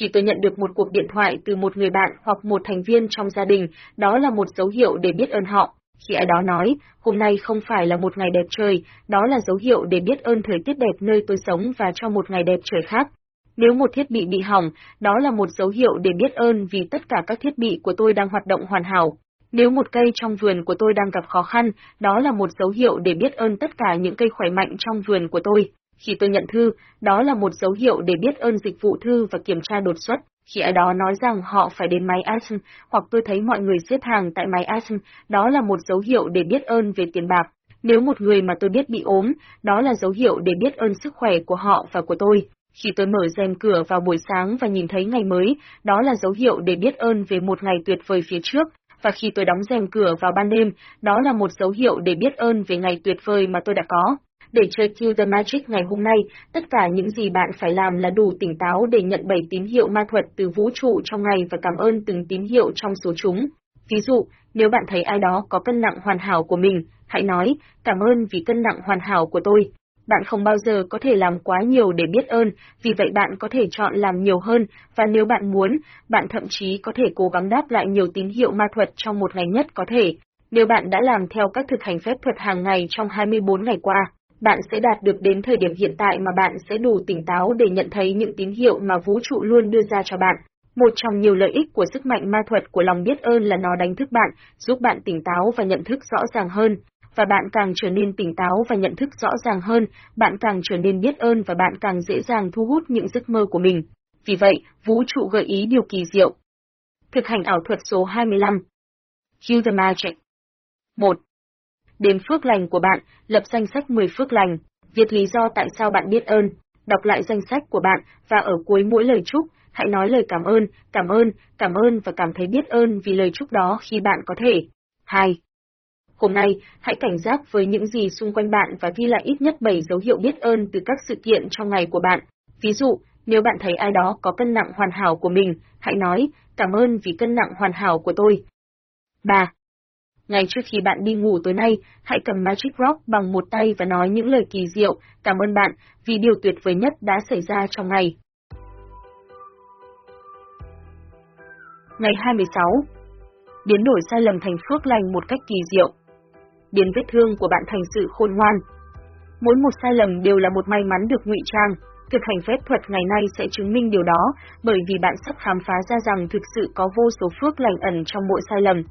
Khi tôi nhận được một cuộc điện thoại từ một người bạn hoặc một thành viên trong gia đình, đó là một dấu hiệu để biết ơn họ. Khi ai đó nói, hôm nay không phải là một ngày đẹp trời, đó là dấu hiệu để biết ơn thời tiết đẹp nơi tôi sống và cho một ngày đẹp trời khác. Nếu một thiết bị bị hỏng, đó là một dấu hiệu để biết ơn vì tất cả các thiết bị của tôi đang hoạt động hoàn hảo. Nếu một cây trong vườn của tôi đang gặp khó khăn, đó là một dấu hiệu để biết ơn tất cả những cây khỏe mạnh trong vườn của tôi. Khi tôi nhận thư, đó là một dấu hiệu để biết ơn dịch vụ thư và kiểm tra đột xuất. Khi ai đó nói rằng họ phải đến máy Action, hoặc tôi thấy mọi người xếp hàng tại máy Action, đó là một dấu hiệu để biết ơn về tiền bạc. Nếu một người mà tôi biết bị ốm, đó là dấu hiệu để biết ơn sức khỏe của họ và của tôi. Khi tôi mở rèm cửa vào buổi sáng và nhìn thấy ngày mới, đó là dấu hiệu để biết ơn về một ngày tuyệt vời phía trước, và khi tôi đóng rèm cửa vào ban đêm, đó là một dấu hiệu để biết ơn về ngày tuyệt vời mà tôi đã có. Để chơi Kill the Magic ngày hôm nay, tất cả những gì bạn phải làm là đủ tỉnh táo để nhận bảy tín hiệu ma thuật từ vũ trụ trong ngày và cảm ơn từng tín hiệu trong số chúng. Ví dụ, nếu bạn thấy ai đó có cân nặng hoàn hảo của mình, hãy nói, cảm ơn vì cân nặng hoàn hảo của tôi. Bạn không bao giờ có thể làm quá nhiều để biết ơn, vì vậy bạn có thể chọn làm nhiều hơn, và nếu bạn muốn, bạn thậm chí có thể cố gắng đáp lại nhiều tín hiệu ma thuật trong một ngày nhất có thể. Nếu bạn đã làm theo các thực hành phép thuật hàng ngày trong 24 ngày qua, bạn sẽ đạt được đến thời điểm hiện tại mà bạn sẽ đủ tỉnh táo để nhận thấy những tín hiệu mà vũ trụ luôn đưa ra cho bạn. Một trong nhiều lợi ích của sức mạnh ma thuật của lòng biết ơn là nó đánh thức bạn, giúp bạn tỉnh táo và nhận thức rõ ràng hơn. Và bạn càng trở nên tỉnh táo và nhận thức rõ ràng hơn, bạn càng trở nên biết ơn và bạn càng dễ dàng thu hút những giấc mơ của mình. Vì vậy, vũ trụ gợi ý điều kỳ diệu. Thực hành ảo thuật số 25 Heal the Magic 1 đến phước lành của bạn, lập danh sách 10 phước lành, viết lý do tại sao bạn biết ơn, đọc lại danh sách của bạn và ở cuối mỗi lời chúc, hãy nói lời cảm ơn, cảm ơn, cảm ơn và cảm thấy biết ơn vì lời chúc đó khi bạn có thể. 2. Hôm nay, hãy cảnh giác với những gì xung quanh bạn và ghi lại ít nhất 7 dấu hiệu biết ơn từ các sự kiện trong ngày của bạn. Ví dụ, nếu bạn thấy ai đó có cân nặng hoàn hảo của mình, hãy nói, cảm ơn vì cân nặng hoàn hảo của tôi. 3. Ngay trước khi bạn đi ngủ tối nay, hãy cầm Magic Rock bằng một tay và nói những lời kỳ diệu, cảm ơn bạn vì điều tuyệt vời nhất đã xảy ra trong ngày. Ngày 26 Biến đổi sai lầm thành phước lành một cách kỳ diệu. Biến vết thương của bạn thành sự khôn ngoan. Mỗi một sai lầm đều là một may mắn được ngụy trang. Thực hành phép thuật ngày nay sẽ chứng minh điều đó, bởi vì bạn sắp khám phá ra rằng thực sự có vô số phước lành ẩn trong mỗi sai lầm.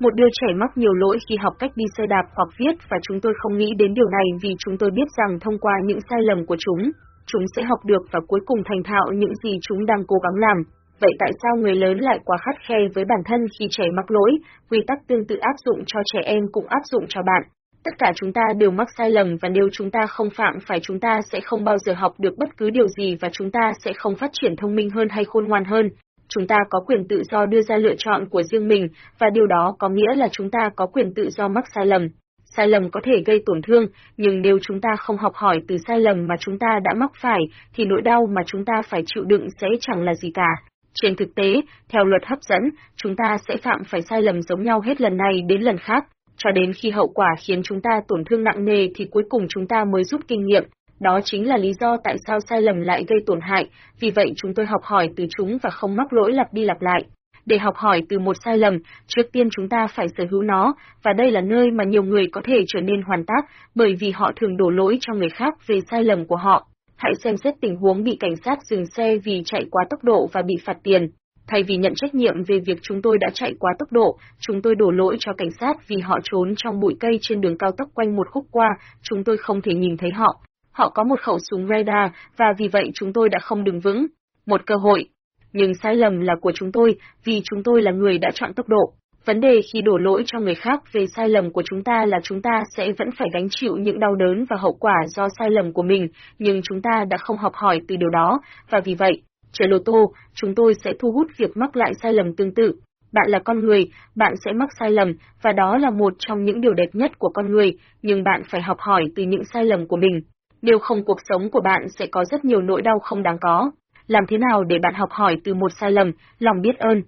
Một đứa trẻ mắc nhiều lỗi khi học cách đi xe đạp hoặc viết và chúng tôi không nghĩ đến điều này vì chúng tôi biết rằng thông qua những sai lầm của chúng, chúng sẽ học được và cuối cùng thành thạo những gì chúng đang cố gắng làm. Vậy tại sao người lớn lại quá khắt khe với bản thân khi trẻ mắc lỗi, quy tắc tương tự áp dụng cho trẻ em cũng áp dụng cho bạn. Tất cả chúng ta đều mắc sai lầm và nếu chúng ta không phạm phải chúng ta sẽ không bao giờ học được bất cứ điều gì và chúng ta sẽ không phát triển thông minh hơn hay khôn ngoan hơn. Chúng ta có quyền tự do đưa ra lựa chọn của riêng mình, và điều đó có nghĩa là chúng ta có quyền tự do mắc sai lầm. Sai lầm có thể gây tổn thương, nhưng nếu chúng ta không học hỏi từ sai lầm mà chúng ta đã mắc phải, thì nỗi đau mà chúng ta phải chịu đựng sẽ chẳng là gì cả. Trên thực tế, theo luật hấp dẫn, chúng ta sẽ phạm phải sai lầm giống nhau hết lần này đến lần khác, cho đến khi hậu quả khiến chúng ta tổn thương nặng nề thì cuối cùng chúng ta mới rút kinh nghiệm, đó chính là lý do tại sao sai lầm lại gây tổn hại, vì vậy chúng tôi học hỏi từ chúng và không mắc lỗi lặp đi lặp lại. Để học hỏi từ một sai lầm, trước tiên chúng ta phải sở hữu nó, và đây là nơi mà nhiều người có thể trở nên hoàn tác, bởi vì họ thường đổ lỗi cho người khác về sai lầm của họ. Hãy xem xét tình huống bị cảnh sát dừng xe vì chạy quá tốc độ và bị phạt tiền. Thay vì nhận trách nhiệm về việc chúng tôi đã chạy quá tốc độ, chúng tôi đổ lỗi cho cảnh sát vì họ trốn trong bụi cây trên đường cao tốc quanh một khúc qua, chúng tôi không thể nhìn thấy họ. Họ có một khẩu súng radar và vì vậy chúng tôi đã không đứng vững. Một cơ hội. Nhưng sai lầm là của chúng tôi vì chúng tôi là người đã chọn tốc độ. Vấn đề khi đổ lỗi cho người khác về sai lầm của chúng ta là chúng ta sẽ vẫn phải gánh chịu những đau đớn và hậu quả do sai lầm của mình, nhưng chúng ta đã không học hỏi từ điều đó, và vì vậy, chơi lô tô, chúng tôi sẽ thu hút việc mắc lại sai lầm tương tự. Bạn là con người, bạn sẽ mắc sai lầm, và đó là một trong những điều đẹp nhất của con người, nhưng bạn phải học hỏi từ những sai lầm của mình nếu không cuộc sống của bạn sẽ có rất nhiều nỗi đau không đáng có. Làm thế nào để bạn học hỏi từ một sai lầm, lòng biết ơn?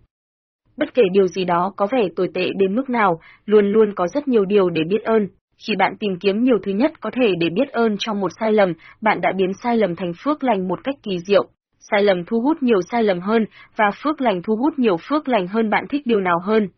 Bất kể điều gì đó có vẻ tồi tệ đến mức nào, luôn luôn có rất nhiều điều để biết ơn. Khi bạn tìm kiếm nhiều thứ nhất có thể để biết ơn trong một sai lầm, bạn đã biến sai lầm thành phước lành một cách kỳ diệu. sai lầm thu hút nhiều sai lầm hơn và phước lành thu hút nhiều phước lành hơn bạn thích điều nào hơn.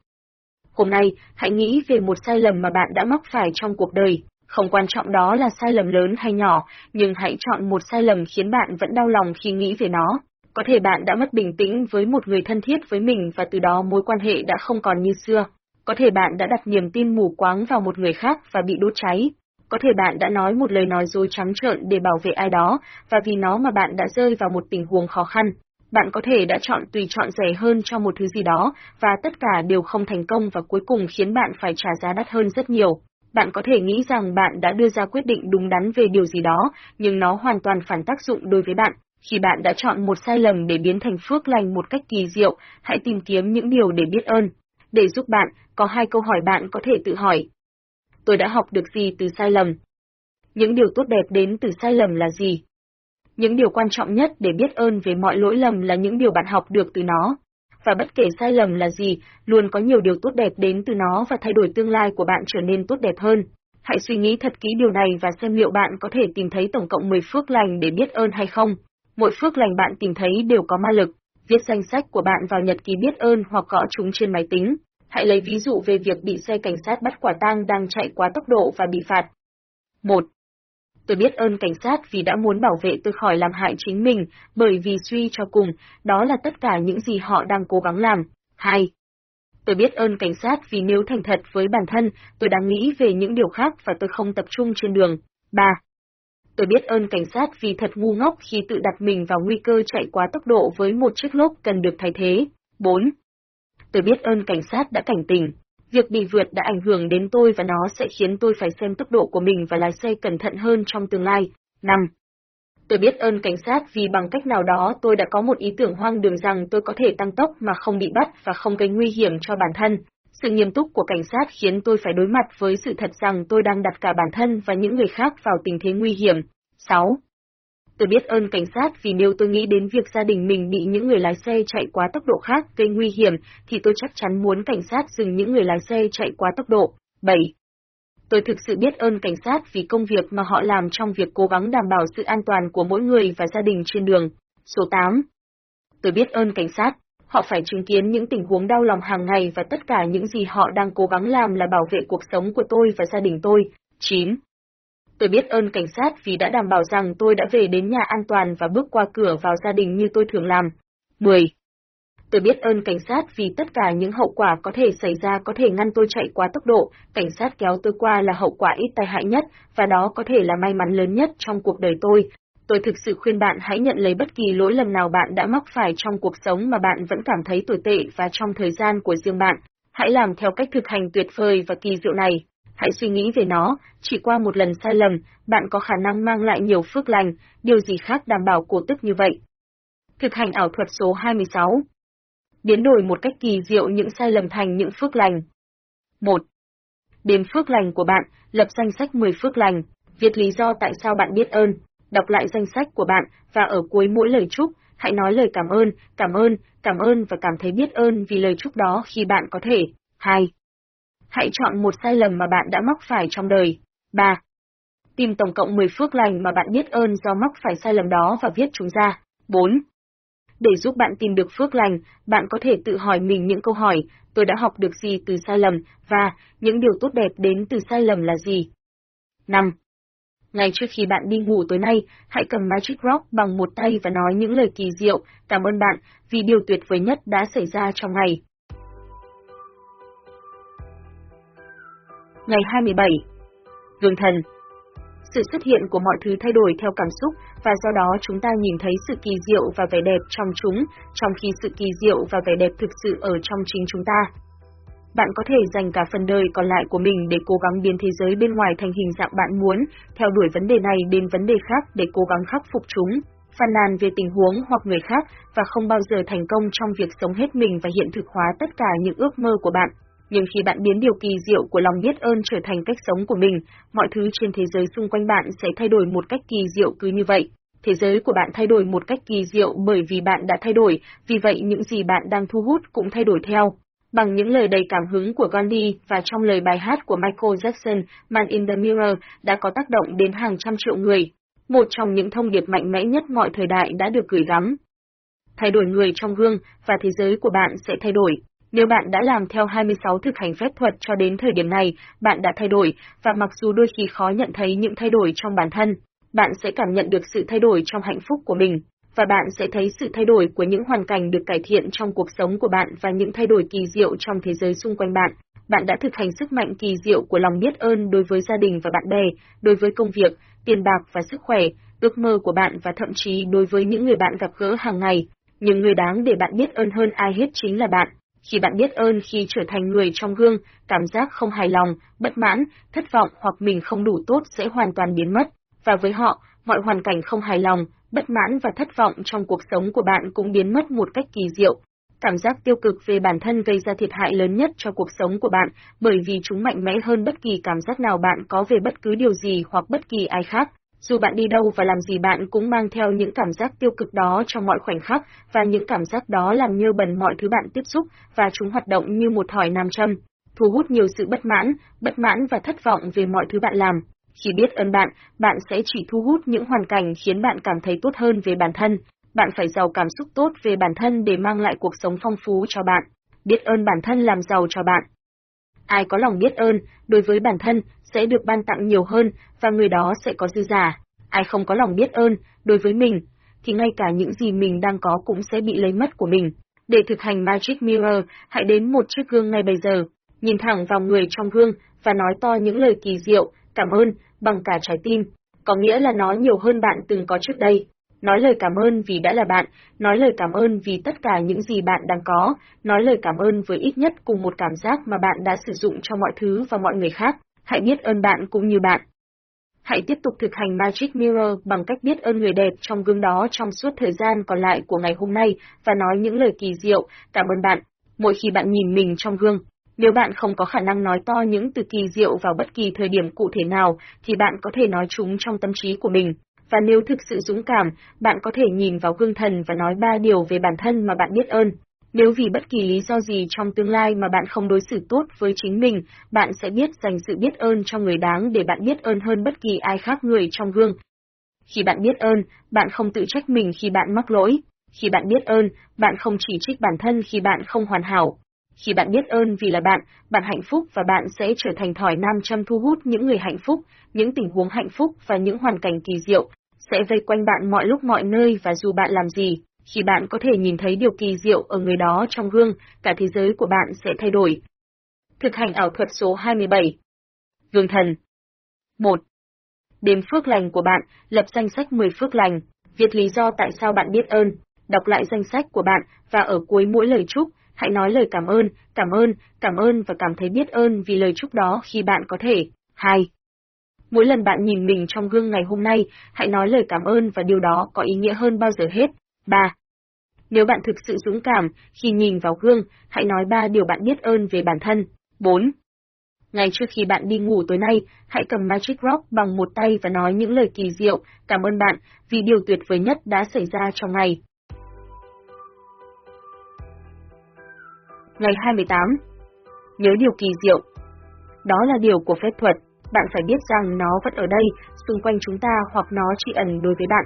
Hôm nay, hãy nghĩ về một sai lầm mà bạn đã mắc phải trong cuộc đời. Không quan trọng đó là sai lầm lớn hay nhỏ, nhưng hãy chọn một sai lầm khiến bạn vẫn đau lòng khi nghĩ về nó. Có thể bạn đã mất bình tĩnh với một người thân thiết với mình và từ đó mối quan hệ đã không còn như xưa. Có thể bạn đã đặt niềm tin mù quáng vào một người khác và bị đốt cháy. Có thể bạn đã nói một lời nói dối trắng trợn để bảo vệ ai đó, và vì nó mà bạn đã rơi vào một tình huống khó khăn. Bạn có thể đã chọn tùy chọn rẻ hơn cho một thứ gì đó, và tất cả đều không thành công và cuối cùng khiến bạn phải trả giá đắt hơn rất nhiều. Bạn có thể nghĩ rằng bạn đã đưa ra quyết định đúng đắn về điều gì đó, nhưng nó hoàn toàn phản tác dụng đối với bạn. Khi bạn đã chọn một sai lầm để biến thành phước lành một cách kỳ diệu, hãy tìm kiếm những điều để biết ơn. Để giúp bạn, có hai câu hỏi bạn có thể tự hỏi. Tôi đã học được gì từ sai lầm? Những điều tốt đẹp đến từ sai lầm là gì? Những điều quan trọng nhất để biết ơn về mọi lỗi lầm là những điều bạn học được từ nó. Và bất kể sai lầm là gì, luôn có nhiều điều tốt đẹp đến từ nó và thay đổi tương lai của bạn trở nên tốt đẹp hơn. Hãy suy nghĩ thật kỹ điều này và xem liệu bạn có thể tìm thấy tổng cộng 10 phước lành để biết ơn hay không. Mỗi phước lành bạn tìm thấy đều có ma lực. Viết danh sách của bạn vào nhật ký biết ơn hoặc gõ chúng trên máy tính. Hãy lấy ví dụ về việc bị xe cảnh sát bắt quả tang đang chạy quá tốc độ và bị phạt. 1. Tôi biết ơn cảnh sát vì đã muốn bảo vệ tôi khỏi làm hại chính mình, bởi vì suy cho cùng, đó là tất cả những gì họ đang cố gắng làm. 2. Tôi biết ơn cảnh sát vì nếu thành thật với bản thân, tôi đang nghĩ về những điều khác và tôi không tập trung trên đường. 3. Tôi biết ơn cảnh sát vì thật ngu ngốc khi tự đặt mình vào nguy cơ chạy quá tốc độ với một chiếc lốp cần được thay thế. 4. Tôi biết ơn cảnh sát đã cảnh tỉnh. Việc bị vượt đã ảnh hưởng đến tôi và nó sẽ khiến tôi phải xem tốc độ của mình và lái xe cẩn thận hơn trong tương lai. 5. Tôi biết ơn cảnh sát vì bằng cách nào đó tôi đã có một ý tưởng hoang đường rằng tôi có thể tăng tốc mà không bị bắt và không gây nguy hiểm cho bản thân. Sự nghiêm túc của cảnh sát khiến tôi phải đối mặt với sự thật rằng tôi đang đặt cả bản thân và những người khác vào tình thế nguy hiểm. 6. Tôi biết ơn cảnh sát vì nếu tôi nghĩ đến việc gia đình mình bị những người lái xe chạy quá tốc độ khác gây nguy hiểm, thì tôi chắc chắn muốn cảnh sát dừng những người lái xe chạy quá tốc độ. 7. Tôi thực sự biết ơn cảnh sát vì công việc mà họ làm trong việc cố gắng đảm bảo sự an toàn của mỗi người và gia đình trên đường. Số 8. Tôi biết ơn cảnh sát, họ phải chứng kiến những tình huống đau lòng hàng ngày và tất cả những gì họ đang cố gắng làm là bảo vệ cuộc sống của tôi và gia đình tôi. 9. Tôi biết ơn cảnh sát vì đã đảm bảo rằng tôi đã về đến nhà an toàn và bước qua cửa vào gia đình như tôi thường làm. 10. Tôi biết ơn cảnh sát vì tất cả những hậu quả có thể xảy ra có thể ngăn tôi chạy quá tốc độ, cảnh sát kéo tôi qua là hậu quả ít tai hại nhất, và đó có thể là may mắn lớn nhất trong cuộc đời tôi. Tôi thực sự khuyên bạn hãy nhận lấy bất kỳ lỗi lầm nào bạn đã mắc phải trong cuộc sống mà bạn vẫn cảm thấy tồi tệ và trong thời gian của riêng bạn. Hãy làm theo cách thực hành tuyệt vời và kỳ diệu này. Hãy suy nghĩ về nó, chỉ qua một lần sai lầm, bạn có khả năng mang lại nhiều phước lành, điều gì khác đảm bảo cổ tức như vậy. Thực hành ảo thuật số 26 Biến đổi một cách kỳ diệu những sai lầm thành những phước lành. 1. Đếm phước lành của bạn, lập danh sách 10 phước lành, viết lý do tại sao bạn biết ơn, đọc lại danh sách của bạn và ở cuối mỗi lời chúc, hãy nói lời cảm ơn, cảm ơn, cảm ơn và cảm thấy biết ơn vì lời chúc đó khi bạn có thể. 2. Hãy chọn một sai lầm mà bạn đã mắc phải trong đời. 3. Tìm tổng cộng 10 phước lành mà bạn biết ơn do mắc phải sai lầm đó và viết chúng ra. 4. Để giúp bạn tìm được phước lành, bạn có thể tự hỏi mình những câu hỏi, tôi đã học được gì từ sai lầm, và những điều tốt đẹp đến từ sai lầm là gì. 5. Ngay trước khi bạn đi ngủ tối nay, hãy cầm Magic Rock bằng một tay và nói những lời kỳ diệu, cảm ơn bạn vì điều tuyệt vời nhất đã xảy ra trong ngày. Ngày 27 Gương thần Sự xuất hiện của mọi thứ thay đổi theo cảm xúc và do đó chúng ta nhìn thấy sự kỳ diệu và vẻ đẹp trong chúng, trong khi sự kỳ diệu và vẻ đẹp thực sự ở trong chính chúng ta. Bạn có thể dành cả phần đời còn lại của mình để cố gắng biến thế giới bên ngoài thành hình dạng bạn muốn, theo đuổi vấn đề này đến vấn đề khác để cố gắng khắc phục chúng, phàn nàn về tình huống hoặc người khác và không bao giờ thành công trong việc sống hết mình và hiện thực hóa tất cả những ước mơ của bạn. Nhưng khi bạn biến điều kỳ diệu của lòng biết ơn trở thành cách sống của mình, mọi thứ trên thế giới xung quanh bạn sẽ thay đổi một cách kỳ diệu cứ như vậy. Thế giới của bạn thay đổi một cách kỳ diệu bởi vì bạn đã thay đổi, vì vậy những gì bạn đang thu hút cũng thay đổi theo. Bằng những lời đầy cảm hứng của Gandhi và trong lời bài hát của Michael Jackson, Man in the Mirror đã có tác động đến hàng trăm triệu người. Một trong những thông điệp mạnh mẽ nhất mọi thời đại đã được gửi gắm. thay đổi người trong gương và thế giới của bạn sẽ thay đổi. Nếu bạn đã làm theo 26 thực hành phép thuật cho đến thời điểm này, bạn đã thay đổi, và mặc dù đôi khi khó nhận thấy những thay đổi trong bản thân, bạn sẽ cảm nhận được sự thay đổi trong hạnh phúc của mình, và bạn sẽ thấy sự thay đổi của những hoàn cảnh được cải thiện trong cuộc sống của bạn và những thay đổi kỳ diệu trong thế giới xung quanh bạn. Bạn đã thực hành sức mạnh kỳ diệu của lòng biết ơn đối với gia đình và bạn bè, đối với công việc, tiền bạc và sức khỏe, ước mơ của bạn và thậm chí đối với những người bạn gặp gỡ hàng ngày. Những người đáng để bạn biết ơn hơn ai hết chính là bạn. Khi bạn biết ơn khi trở thành người trong gương, cảm giác không hài lòng, bất mãn, thất vọng hoặc mình không đủ tốt sẽ hoàn toàn biến mất. Và với họ, mọi hoàn cảnh không hài lòng, bất mãn và thất vọng trong cuộc sống của bạn cũng biến mất một cách kỳ diệu. Cảm giác tiêu cực về bản thân gây ra thiệt hại lớn nhất cho cuộc sống của bạn bởi vì chúng mạnh mẽ hơn bất kỳ cảm giác nào bạn có về bất cứ điều gì hoặc bất kỳ ai khác. Dù bạn đi đâu và làm gì bạn cũng mang theo những cảm giác tiêu cực đó trong mọi khoảnh khắc và những cảm giác đó làm nhơ bẩn mọi thứ bạn tiếp xúc và chúng hoạt động như một thỏi nam châm, thu hút nhiều sự bất mãn, bất mãn và thất vọng về mọi thứ bạn làm. Khi biết ơn bạn, bạn sẽ chỉ thu hút những hoàn cảnh khiến bạn cảm thấy tốt hơn về bản thân. Bạn phải giàu cảm xúc tốt về bản thân để mang lại cuộc sống phong phú cho bạn. Biết ơn bản thân làm giàu cho bạn. Ai có lòng biết ơn, đối với bản thân, sẽ được ban tặng nhiều hơn và người đó sẽ có dư giả. Ai không có lòng biết ơn, đối với mình, thì ngay cả những gì mình đang có cũng sẽ bị lấy mất của mình. Để thực hành Magic Mirror, hãy đến một chiếc gương ngay bây giờ, nhìn thẳng vào người trong gương và nói to những lời kỳ diệu, cảm ơn, bằng cả trái tim, có nghĩa là nói nhiều hơn bạn từng có trước đây. Nói lời cảm ơn vì đã là bạn, nói lời cảm ơn vì tất cả những gì bạn đang có, nói lời cảm ơn với ít nhất cùng một cảm giác mà bạn đã sử dụng cho mọi thứ và mọi người khác. Hãy biết ơn bạn cũng như bạn. Hãy tiếp tục thực hành Magic Mirror bằng cách biết ơn người đẹp trong gương đó trong suốt thời gian còn lại của ngày hôm nay và nói những lời kỳ diệu, cảm ơn bạn, mỗi khi bạn nhìn mình trong gương. Nếu bạn không có khả năng nói to những từ kỳ diệu vào bất kỳ thời điểm cụ thể nào, thì bạn có thể nói chúng trong tâm trí của mình. Và nếu thực sự dũng cảm, bạn có thể nhìn vào gương thần và nói ba điều về bản thân mà bạn biết ơn. Nếu vì bất kỳ lý do gì trong tương lai mà bạn không đối xử tốt với chính mình, bạn sẽ biết dành sự biết ơn cho người đáng để bạn biết ơn hơn bất kỳ ai khác người trong gương. Khi bạn biết ơn, bạn không tự trách mình khi bạn mắc lỗi. Khi bạn biết ơn, bạn không chỉ trích bản thân khi bạn không hoàn hảo. Khi bạn biết ơn vì là bạn, bạn hạnh phúc và bạn sẽ trở thành thỏi nam châm thu hút những người hạnh phúc, những tình huống hạnh phúc và những hoàn cảnh kỳ diệu, sẽ vây quanh bạn mọi lúc mọi nơi và dù bạn làm gì, khi bạn có thể nhìn thấy điều kỳ diệu ở người đó trong gương, cả thế giới của bạn sẽ thay đổi. Thực hành ảo thuật số 27 Gương thần 1. Đếm phước lành của bạn, lập danh sách 10 phước lành, viết lý do tại sao bạn biết ơn, đọc lại danh sách của bạn và ở cuối mỗi lời chúc, hãy nói lời cảm ơn, cảm ơn, cảm ơn và cảm thấy biết ơn vì lời chúc đó khi bạn có thể. 2. Mỗi lần bạn nhìn mình trong gương ngày hôm nay, hãy nói lời cảm ơn và điều đó có ý nghĩa hơn bao giờ hết. 3. Nếu bạn thực sự dũng cảm, khi nhìn vào gương, hãy nói ba điều bạn biết ơn về bản thân. 4. Ngay trước khi bạn đi ngủ tối nay, hãy cầm Magic Rock bằng một tay và nói những lời kỳ diệu, cảm ơn bạn vì điều tuyệt vời nhất đã xảy ra trong ngày. Ngày 28 Nhớ điều kỳ diệu Đó là điều của phép thuật, bạn phải biết rằng nó vẫn ở đây, xung quanh chúng ta hoặc nó chỉ ẩn đối với bạn.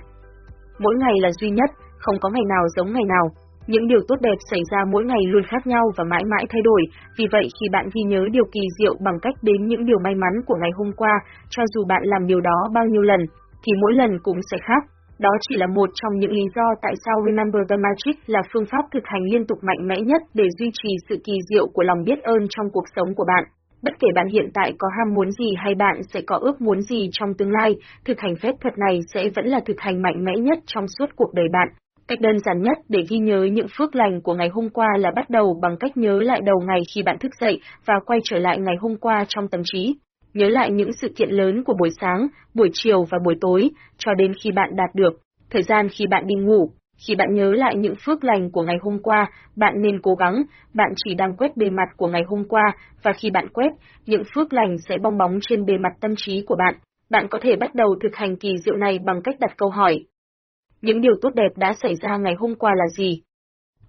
Mỗi ngày là duy nhất, không có ngày nào giống ngày nào. Những điều tốt đẹp xảy ra mỗi ngày luôn khác nhau và mãi mãi thay đổi, vì vậy khi bạn ghi nhớ điều kỳ diệu bằng cách đến những điều may mắn của ngày hôm qua, cho dù bạn làm điều đó bao nhiêu lần, thì mỗi lần cũng sẽ khác. Đó chỉ là một trong những lý do tại sao Remember the Magic là phương pháp thực hành liên tục mạnh mẽ nhất để duy trì sự kỳ diệu của lòng biết ơn trong cuộc sống của bạn. Bất kể bạn hiện tại có ham muốn gì hay bạn sẽ có ước muốn gì trong tương lai, thực hành phép thuật này sẽ vẫn là thực hành mạnh mẽ nhất trong suốt cuộc đời bạn. Cách đơn giản nhất để ghi nhớ những phước lành của ngày hôm qua là bắt đầu bằng cách nhớ lại đầu ngày khi bạn thức dậy và quay trở lại ngày hôm qua trong tâm trí. Nhớ lại những sự kiện lớn của buổi sáng, buổi chiều và buổi tối, cho đến khi bạn đạt được. Thời gian khi bạn đi ngủ, khi bạn nhớ lại những phước lành của ngày hôm qua, bạn nên cố gắng, bạn chỉ đang quét bề mặt của ngày hôm qua, và khi bạn quét, những phước lành sẽ bong bóng trên bề mặt tâm trí của bạn. Bạn có thể bắt đầu thực hành kỳ diệu này bằng cách đặt câu hỏi. Những điều tốt đẹp đã xảy ra ngày hôm qua là gì?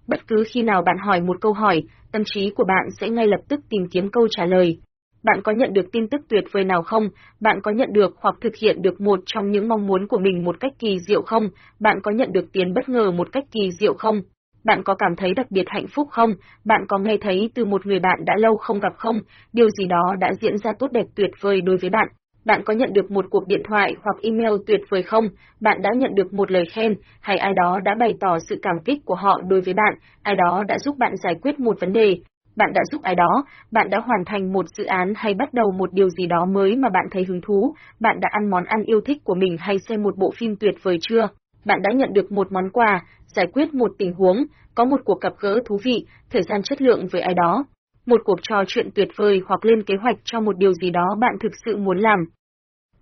Bất cứ khi nào bạn hỏi một câu hỏi, tâm trí của bạn sẽ ngay lập tức tìm kiếm câu trả lời. Bạn có nhận được tin tức tuyệt vời nào không? Bạn có nhận được hoặc thực hiện được một trong những mong muốn của mình một cách kỳ diệu không? Bạn có nhận được tiền bất ngờ một cách kỳ diệu không? Bạn có cảm thấy đặc biệt hạnh phúc không? Bạn có nghe thấy từ một người bạn đã lâu không gặp không? Điều gì đó đã diễn ra tốt đẹp tuyệt vời đối với bạn. Bạn có nhận được một cuộc điện thoại hoặc email tuyệt vời không? Bạn đã nhận được một lời khen, hay ai đó đã bày tỏ sự cảm kích của họ đối với bạn, ai đó đã giúp bạn giải quyết một vấn đề, bạn đã giúp ai đó, bạn đã hoàn thành một dự án hay bắt đầu một điều gì đó mới mà bạn thấy hứng thú, bạn đã ăn món ăn yêu thích của mình hay xem một bộ phim tuyệt vời chưa? Bạn đã nhận được một món quà, giải quyết một tình huống, có một cuộc gặp gỡ thú vị, thời gian chất lượng với ai đó, một cuộc trò chuyện tuyệt vời hoặc lên kế hoạch cho một điều gì đó bạn thực sự muốn làm.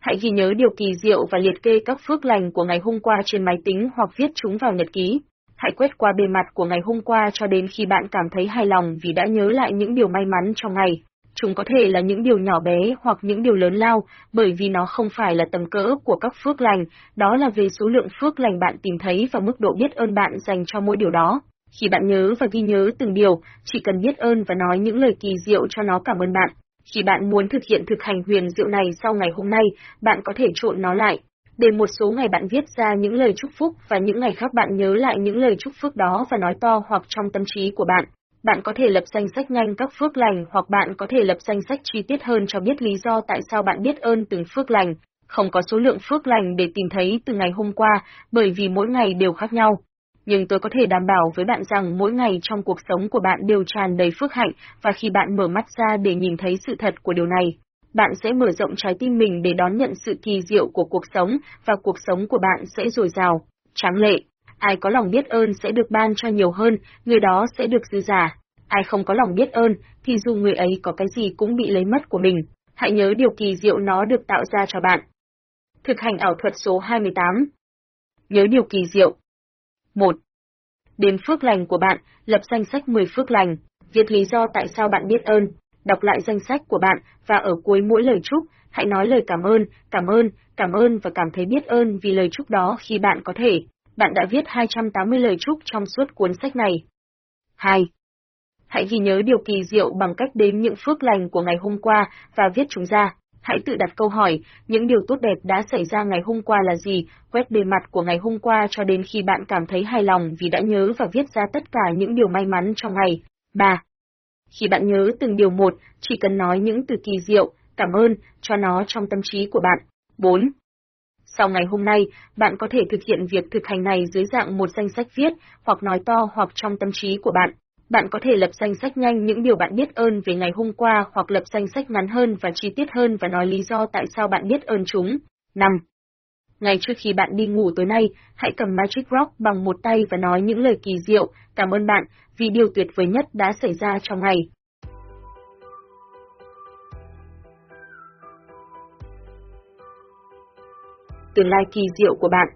Hãy ghi nhớ điều kỳ diệu và liệt kê các phước lành của ngày hôm qua trên máy tính hoặc viết chúng vào nhật ký. Hãy quét qua bề mặt của ngày hôm qua cho đến khi bạn cảm thấy hài lòng vì đã nhớ lại những điều may mắn trong ngày. Chúng có thể là những điều nhỏ bé hoặc những điều lớn lao, bởi vì nó không phải là tầm cỡ của các phước lành, đó là về số lượng phước lành bạn tìm thấy và mức độ biết ơn bạn dành cho mỗi điều đó. Khi bạn nhớ và ghi nhớ từng điều, chỉ cần biết ơn và nói những lời kỳ diệu cho nó cảm ơn bạn. Khi bạn muốn thực hiện thực hành huyền diệu này sau ngày hôm nay, bạn có thể trộn nó lại. Để một số ngày bạn viết ra những lời chúc phúc và những ngày khác bạn nhớ lại những lời chúc phúc đó và nói to hoặc trong tâm trí của bạn. Bạn có thể lập danh sách nhanh các phước lành hoặc bạn có thể lập danh sách chi tiết hơn cho biết lý do tại sao bạn biết ơn từng phước lành. Không có số lượng phước lành để tìm thấy từ ngày hôm qua bởi vì mỗi ngày đều khác nhau. Nhưng tôi có thể đảm bảo với bạn rằng mỗi ngày trong cuộc sống của bạn đều tràn đầy phước hạnh và khi bạn mở mắt ra để nhìn thấy sự thật của điều này, bạn sẽ mở rộng trái tim mình để đón nhận sự kỳ diệu của cuộc sống và cuộc sống của bạn sẽ dồi dào, tráng lệ. Ai có lòng biết ơn sẽ được ban cho nhiều hơn, người đó sẽ được dư giả. Ai không có lòng biết ơn, thì dù người ấy có cái gì cũng bị lấy mất của mình. Hãy nhớ điều kỳ diệu nó được tạo ra cho bạn. Thực hành ảo thuật số 28 Nhớ điều kỳ diệu 1. Đếm phước lành của bạn, lập danh sách 10 phước lành, viết lý do tại sao bạn biết ơn, đọc lại danh sách của bạn và ở cuối mỗi lời chúc, hãy nói lời cảm ơn, cảm ơn, cảm ơn và cảm thấy biết ơn vì lời chúc đó khi bạn có thể. Bạn đã viết 280 lời chúc trong suốt cuốn sách này. 2. Hãy ghi nhớ điều kỳ diệu bằng cách đếm những phước lành của ngày hôm qua và viết chúng ra. Hãy tự đặt câu hỏi, những điều tốt đẹp đã xảy ra ngày hôm qua là gì, quét bề mặt của ngày hôm qua cho đến khi bạn cảm thấy hài lòng vì đã nhớ và viết ra tất cả những điều may mắn trong ngày. 3. Khi bạn nhớ từng điều một, chỉ cần nói những từ kỳ diệu, cảm ơn, cho nó trong tâm trí của bạn. 4. Sau ngày hôm nay, bạn có thể thực hiện việc thực hành này dưới dạng một danh sách viết, hoặc nói to hoặc trong tâm trí của bạn. Bạn có thể lập danh sách nhanh những điều bạn biết ơn về ngày hôm qua hoặc lập danh sách ngắn hơn và chi tiết hơn và nói lý do tại sao bạn biết ơn chúng. 5. Ngay trước khi bạn đi ngủ tối nay, hãy cầm Magic Rock bằng một tay và nói những lời kỳ diệu, cảm ơn bạn, vì điều tuyệt vời nhất đã xảy ra trong ngày. Tương lai kỳ diệu của bạn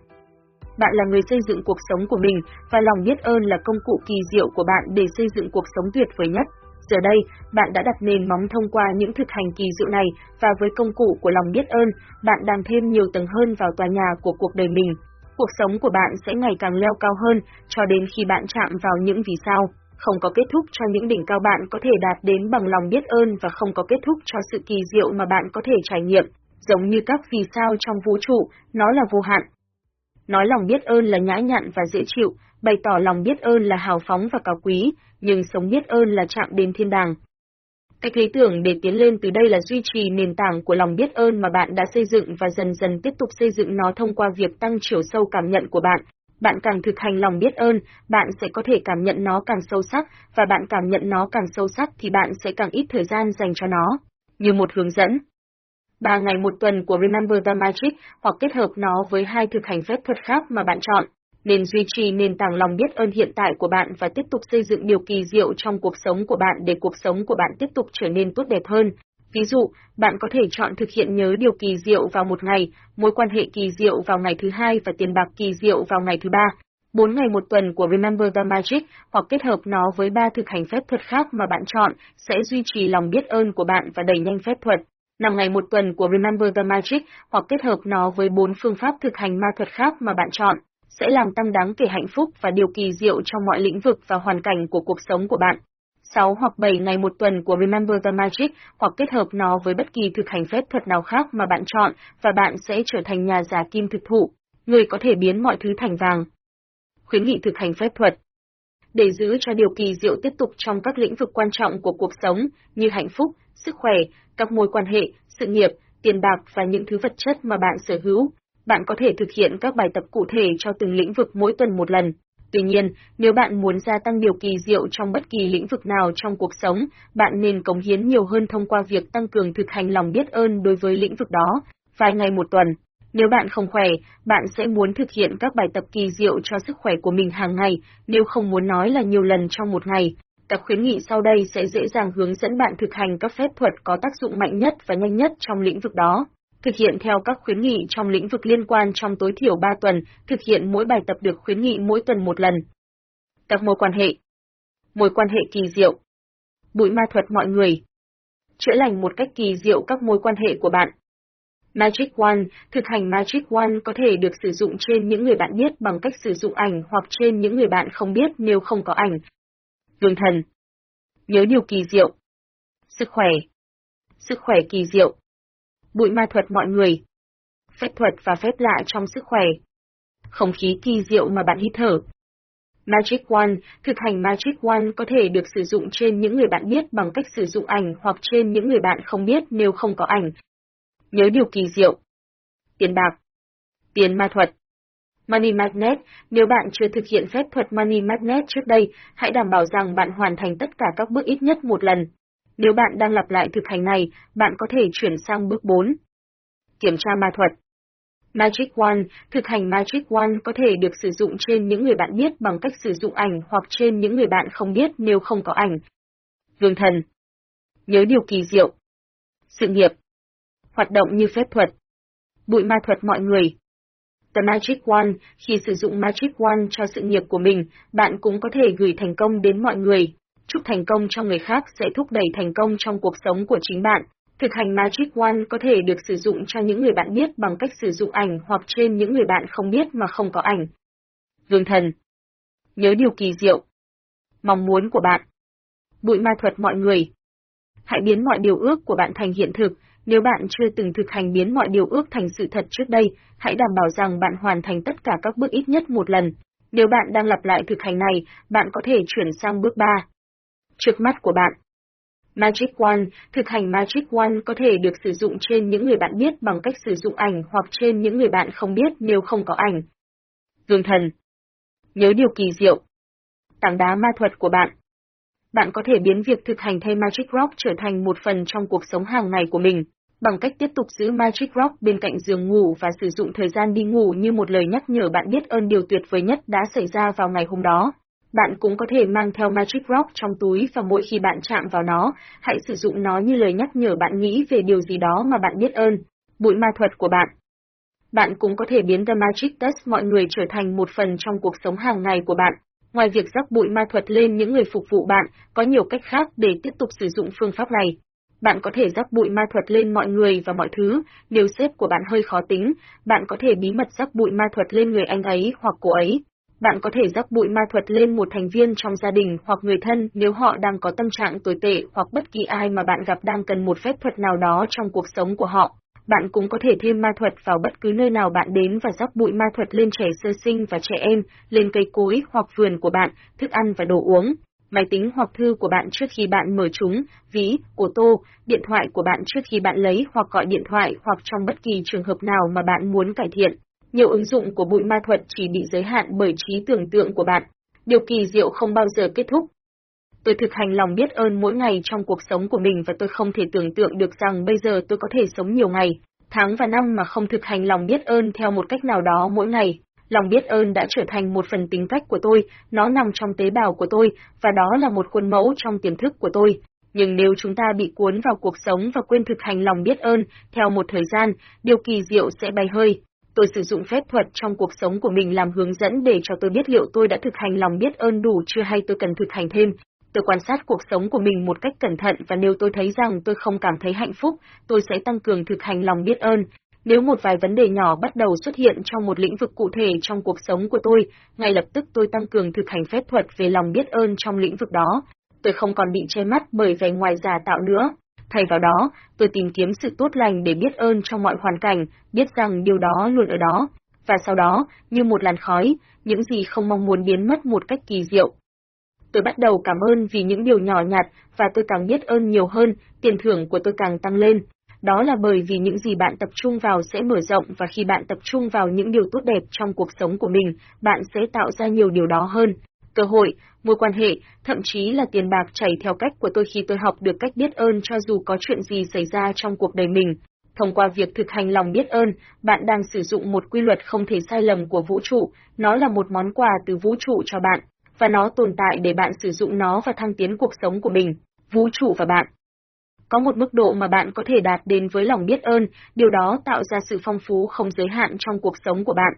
Bạn là người xây dựng cuộc sống của mình, và lòng biết ơn là công cụ kỳ diệu của bạn để xây dựng cuộc sống tuyệt vời nhất. Giờ đây, bạn đã đặt nền móng thông qua những thực hành kỳ diệu này, và với công cụ của lòng biết ơn, bạn đang thêm nhiều tầng hơn vào tòa nhà của cuộc đời mình. Cuộc sống của bạn sẽ ngày càng leo cao hơn, cho đến khi bạn chạm vào những vì sao. Không có kết thúc cho những đỉnh cao bạn có thể đạt đến bằng lòng biết ơn và không có kết thúc cho sự kỳ diệu mà bạn có thể trải nghiệm. Giống như các vì sao trong vũ trụ, nó là vô hạn. Nói lòng biết ơn là nhã nhặn và dễ chịu, bày tỏ lòng biết ơn là hào phóng và cao quý, nhưng sống biết ơn là chạm đến thiên đàng. Cách lý tưởng để tiến lên từ đây là duy trì nền tảng của lòng biết ơn mà bạn đã xây dựng và dần dần tiếp tục xây dựng nó thông qua việc tăng chiều sâu cảm nhận của bạn. Bạn càng thực hành lòng biết ơn, bạn sẽ có thể cảm nhận nó càng sâu sắc, và bạn cảm nhận nó càng sâu sắc thì bạn sẽ càng ít thời gian dành cho nó. Như một hướng dẫn. Ba ngày một tuần của Remember the Magic hoặc kết hợp nó với hai thực hành phép thuật khác mà bạn chọn nên duy trì nền tảng lòng biết ơn hiện tại của bạn và tiếp tục xây dựng điều kỳ diệu trong cuộc sống của bạn để cuộc sống của bạn tiếp tục trở nên tốt đẹp hơn. Ví dụ, bạn có thể chọn thực hiện nhớ điều kỳ diệu vào một ngày, mối quan hệ kỳ diệu vào ngày thứ hai và tiền bạc kỳ diệu vào ngày thứ ba. Bốn ngày một tuần của Remember the Magic hoặc kết hợp nó với ba thực hành phép thuật khác mà bạn chọn sẽ duy trì lòng biết ơn của bạn và đẩy nhanh phép thuật. Năm ngày một tuần của Remember the Magic hoặc kết hợp nó với bốn phương pháp thực hành ma thuật khác mà bạn chọn sẽ làm tăng đáng kể hạnh phúc và điều kỳ diệu trong mọi lĩnh vực và hoàn cảnh của cuộc sống của bạn. 6 hoặc 7 ngày một tuần của Remember the Magic hoặc kết hợp nó với bất kỳ thực hành phép thuật nào khác mà bạn chọn và bạn sẽ trở thành nhà giả kim thực thụ, người có thể biến mọi thứ thành vàng. Khuyến nghị thực hành phép thuật để giữ cho điều kỳ diệu tiếp tục trong các lĩnh vực quan trọng của cuộc sống như hạnh phúc, sức khỏe, các mối quan hệ, sự nghiệp, tiền bạc và những thứ vật chất mà bạn sở hữu. Bạn có thể thực hiện các bài tập cụ thể cho từng lĩnh vực mỗi tuần một lần. Tuy nhiên, nếu bạn muốn gia tăng điều kỳ diệu trong bất kỳ lĩnh vực nào trong cuộc sống, bạn nên cống hiến nhiều hơn thông qua việc tăng cường thực hành lòng biết ơn đối với lĩnh vực đó, vài ngày một tuần. Nếu bạn không khỏe, bạn sẽ muốn thực hiện các bài tập kỳ diệu cho sức khỏe của mình hàng ngày, nếu không muốn nói là nhiều lần trong một ngày. Các khuyến nghị sau đây sẽ dễ dàng hướng dẫn bạn thực hành các phép thuật có tác dụng mạnh nhất và nhanh nhất trong lĩnh vực đó. Thực hiện theo các khuyến nghị trong lĩnh vực liên quan trong tối thiểu 3 tuần, thực hiện mỗi bài tập được khuyến nghị mỗi tuần một lần. Các mối quan hệ. Mối quan hệ kỳ diệu. Bụi ma thuật mọi người. Chữa lành một cách kỳ diệu các mối quan hệ của bạn. Magic One, thực hành Magic One có thể được sử dụng trên những người bạn biết bằng cách sử dụng ảnh hoặc trên những người bạn không biết nếu không có ảnh. Vương thần. Nhớ điều kỳ diệu. Sức khỏe. Sức khỏe kỳ diệu. Bụi ma thuật mọi người Phép thuật và phép lạ trong sức khỏe Không khí kỳ diệu mà bạn hít thở Magic One, thực hành Magic One có thể được sử dụng trên những người bạn biết bằng cách sử dụng ảnh hoặc trên những người bạn không biết nếu không có ảnh, Nhớ điều kỳ diệu. Tiền bạc. Tiền ma thuật. Money Magnet, nếu bạn chưa thực hiện phép thuật Money Magnet trước đây, hãy đảm bảo rằng bạn hoàn thành tất cả các bước ít nhất một lần. Nếu bạn đang lặp lại thực hành này, bạn có thể chuyển sang bước 4. Kiểm tra ma thuật. Magic One, thực hành Magic One có thể được sử dụng trên những người bạn biết bằng cách sử dụng ảnh hoặc trên những người bạn không biết nếu không có ảnh. vương thần. Nhớ điều kỳ diệu. Sự nghiệp hoạt động như phép thuật. Bụi ma thuật mọi người. The Magic One, khi sử dụng Magic One cho sự nghiệp của mình, bạn cũng có thể gửi thành công đến mọi người. Chúc thành công cho người khác sẽ thúc đẩy thành công trong cuộc sống của chính bạn. Thực hành Magic One có thể được sử dụng cho những người bạn biết bằng cách sử dụng ảnh hoặc trên những người bạn không biết mà không có ảnh. Dương thần. Nhớ điều kỳ diệu. Mong muốn của bạn. Bụi ma thuật mọi người. Hãy biến mọi điều ước của bạn thành hiện thực, nếu bạn chưa từng thực hành biến mọi điều ước thành sự thật trước đây, hãy đảm bảo rằng bạn hoàn thành tất cả các bước ít nhất một lần. Nếu bạn đang lặp lại thực hành này, bạn có thể chuyển sang bước 3. Trước mắt của bạn. Magic One, thực hành Magic One có thể được sử dụng trên những người bạn biết bằng cách sử dụng ảnh hoặc trên những người bạn không biết nếu không có ảnh. Gương thần. Nhớ điều kỳ diệu. Tảng đá ma thuật của bạn. Bạn có thể biến việc thực hành thay Magic Rock trở thành một phần trong cuộc sống hàng ngày của mình bằng cách tiếp tục giữ Magic Rock bên cạnh giường ngủ và sử dụng thời gian đi ngủ như một lời nhắc nhở bạn biết ơn điều tuyệt vời nhất đã xảy ra vào ngày hôm đó. Bạn cũng có thể mang theo Magic Rock trong túi và mỗi khi bạn chạm vào nó, hãy sử dụng nó như lời nhắc nhở bạn nghĩ về điều gì đó mà bạn biết ơn, bụi ma thuật của bạn. Bạn cũng có thể biến The Magic Dust mọi người trở thành một phần trong cuộc sống hàng ngày của bạn. Ngoài việc rắc bụi ma thuật lên những người phục vụ bạn, có nhiều cách khác để tiếp tục sử dụng phương pháp này. Bạn có thể rắc bụi ma thuật lên mọi người và mọi thứ, nếu sếp của bạn hơi khó tính, bạn có thể bí mật rắc bụi ma thuật lên người anh ấy hoặc cô ấy. Bạn có thể rắc bụi ma thuật lên một thành viên trong gia đình hoặc người thân nếu họ đang có tâm trạng tồi tệ hoặc bất kỳ ai mà bạn gặp đang cần một phép thuật nào đó trong cuộc sống của họ. Bạn cũng có thể thêm ma thuật vào bất cứ nơi nào bạn đến và rắc bụi ma thuật lên trẻ sơ sinh và trẻ em, lên cây cối hoặc vườn của bạn, thức ăn và đồ uống máy tính hoặc thư của bạn trước khi bạn mở chúng, ví, ô tô, điện thoại của bạn trước khi bạn lấy hoặc gọi điện thoại hoặc trong bất kỳ trường hợp nào mà bạn muốn cải thiện. Nhiều ứng dụng của bụi ma thuật chỉ bị giới hạn bởi trí tưởng tượng của bạn. Điều kỳ diệu không bao giờ kết thúc. Tôi thực hành lòng biết ơn mỗi ngày trong cuộc sống của mình và tôi không thể tưởng tượng được rằng bây giờ tôi có thể sống nhiều ngày, tháng và năm mà không thực hành lòng biết ơn theo một cách nào đó mỗi ngày. Lòng biết ơn đã trở thành một phần tính cách của tôi, nó nằm trong tế bào của tôi, và đó là một khuôn mẫu trong tiềm thức của tôi. Nhưng nếu chúng ta bị cuốn vào cuộc sống và quên thực hành lòng biết ơn, theo một thời gian, điều kỳ diệu sẽ bay hơi. Tôi sử dụng phép thuật trong cuộc sống của mình làm hướng dẫn để cho tôi biết liệu tôi đã thực hành lòng biết ơn đủ chưa hay tôi cần thực hành thêm. Tôi quan sát cuộc sống của mình một cách cẩn thận và nếu tôi thấy rằng tôi không cảm thấy hạnh phúc, tôi sẽ tăng cường thực hành lòng biết ơn. Nếu một vài vấn đề nhỏ bắt đầu xuất hiện trong một lĩnh vực cụ thể trong cuộc sống của tôi, ngay lập tức tôi tăng cường thực hành phép thuật về lòng biết ơn trong lĩnh vực đó. Tôi không còn bị che mắt bởi vẻ ngoài giả tạo nữa. Thay vào đó, tôi tìm kiếm sự tốt lành để biết ơn trong mọi hoàn cảnh, biết rằng điều đó luôn ở đó. Và sau đó, như một làn khói, những gì không mong muốn biến mất một cách kỳ diệu. Tôi bắt đầu cảm ơn vì những điều nhỏ nhặt và tôi càng biết ơn nhiều hơn, tiền thưởng của tôi càng tăng lên. Đó là bởi vì những gì bạn tập trung vào sẽ mở rộng và khi bạn tập trung vào những điều tốt đẹp trong cuộc sống của mình, bạn sẽ tạo ra nhiều điều đó hơn. Cơ hội, mối quan hệ, thậm chí là tiền bạc chảy theo cách của tôi khi tôi học được cách biết ơn cho dù có chuyện gì xảy ra trong cuộc đời mình. Thông qua việc thực hành lòng biết ơn, bạn đang sử dụng một quy luật không thể sai lầm của vũ trụ, nó là một món quà từ vũ trụ cho bạn, và nó tồn tại để bạn sử dụng nó và thăng tiến cuộc sống của mình, vũ trụ và bạn. Có một mức độ mà bạn có thể đạt đến với lòng biết ơn, điều đó tạo ra sự phong phú không giới hạn trong cuộc sống của bạn.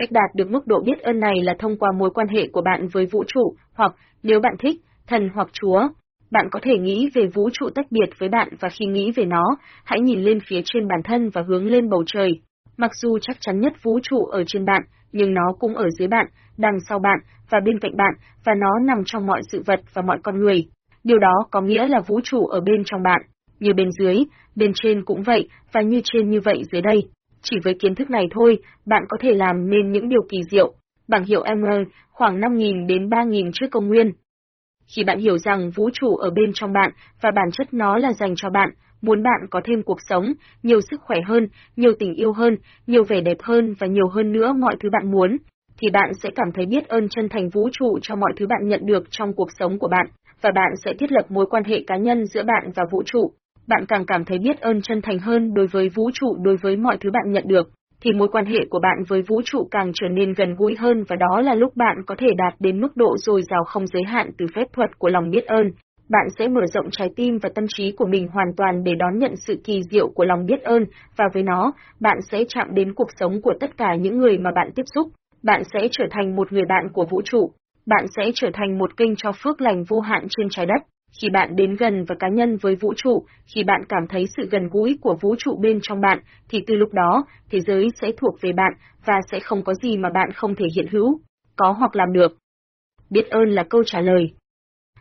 Cách đạt được mức độ biết ơn này là thông qua mối quan hệ của bạn với vũ trụ, hoặc, nếu bạn thích, thần hoặc chúa. Bạn có thể nghĩ về vũ trụ tách biệt với bạn và khi nghĩ về nó, hãy nhìn lên phía trên bản thân và hướng lên bầu trời. Mặc dù chắc chắn nhất vũ trụ ở trên bạn, nhưng nó cũng ở dưới bạn, đằng sau bạn và bên cạnh bạn, và nó nằm trong mọi sự vật và mọi con người. Điều đó có nghĩa là vũ trụ ở bên trong bạn, như bên dưới, bên trên cũng vậy, và như trên như vậy dưới đây. Chỉ với kiến thức này thôi, bạn có thể làm nên những điều kỳ diệu. Bảng hiệu Emerald khoảng 5.000 đến 3.000 trước công nguyên. Khi bạn hiểu rằng vũ trụ ở bên trong bạn và bản chất nó là dành cho bạn, muốn bạn có thêm cuộc sống, nhiều sức khỏe hơn, nhiều tình yêu hơn, nhiều vẻ đẹp hơn và nhiều hơn nữa mọi thứ bạn muốn, thì bạn sẽ cảm thấy biết ơn chân thành vũ trụ cho mọi thứ bạn nhận được trong cuộc sống của bạn, và bạn sẽ thiết lập mối quan hệ cá nhân giữa bạn và vũ trụ. Bạn càng cảm thấy biết ơn chân thành hơn đối với vũ trụ đối với mọi thứ bạn nhận được, thì mối quan hệ của bạn với vũ trụ càng trở nên gần gũi hơn và đó là lúc bạn có thể đạt đến mức độ dồi dào không giới hạn từ phép thuật của lòng biết ơn. Bạn sẽ mở rộng trái tim và tâm trí của mình hoàn toàn để đón nhận sự kỳ diệu của lòng biết ơn, và với nó, bạn sẽ chạm đến cuộc sống của tất cả những người mà bạn tiếp xúc. Bạn sẽ trở thành một người bạn của vũ trụ. Bạn sẽ trở thành một kênh cho phước lành vô hạn trên trái đất. Khi bạn đến gần và cá nhân với vũ trụ, khi bạn cảm thấy sự gần gũi của vũ trụ bên trong bạn, thì từ lúc đó, thế giới sẽ thuộc về bạn và sẽ không có gì mà bạn không thể hiện hữu, có hoặc làm được. Biết ơn là câu trả lời.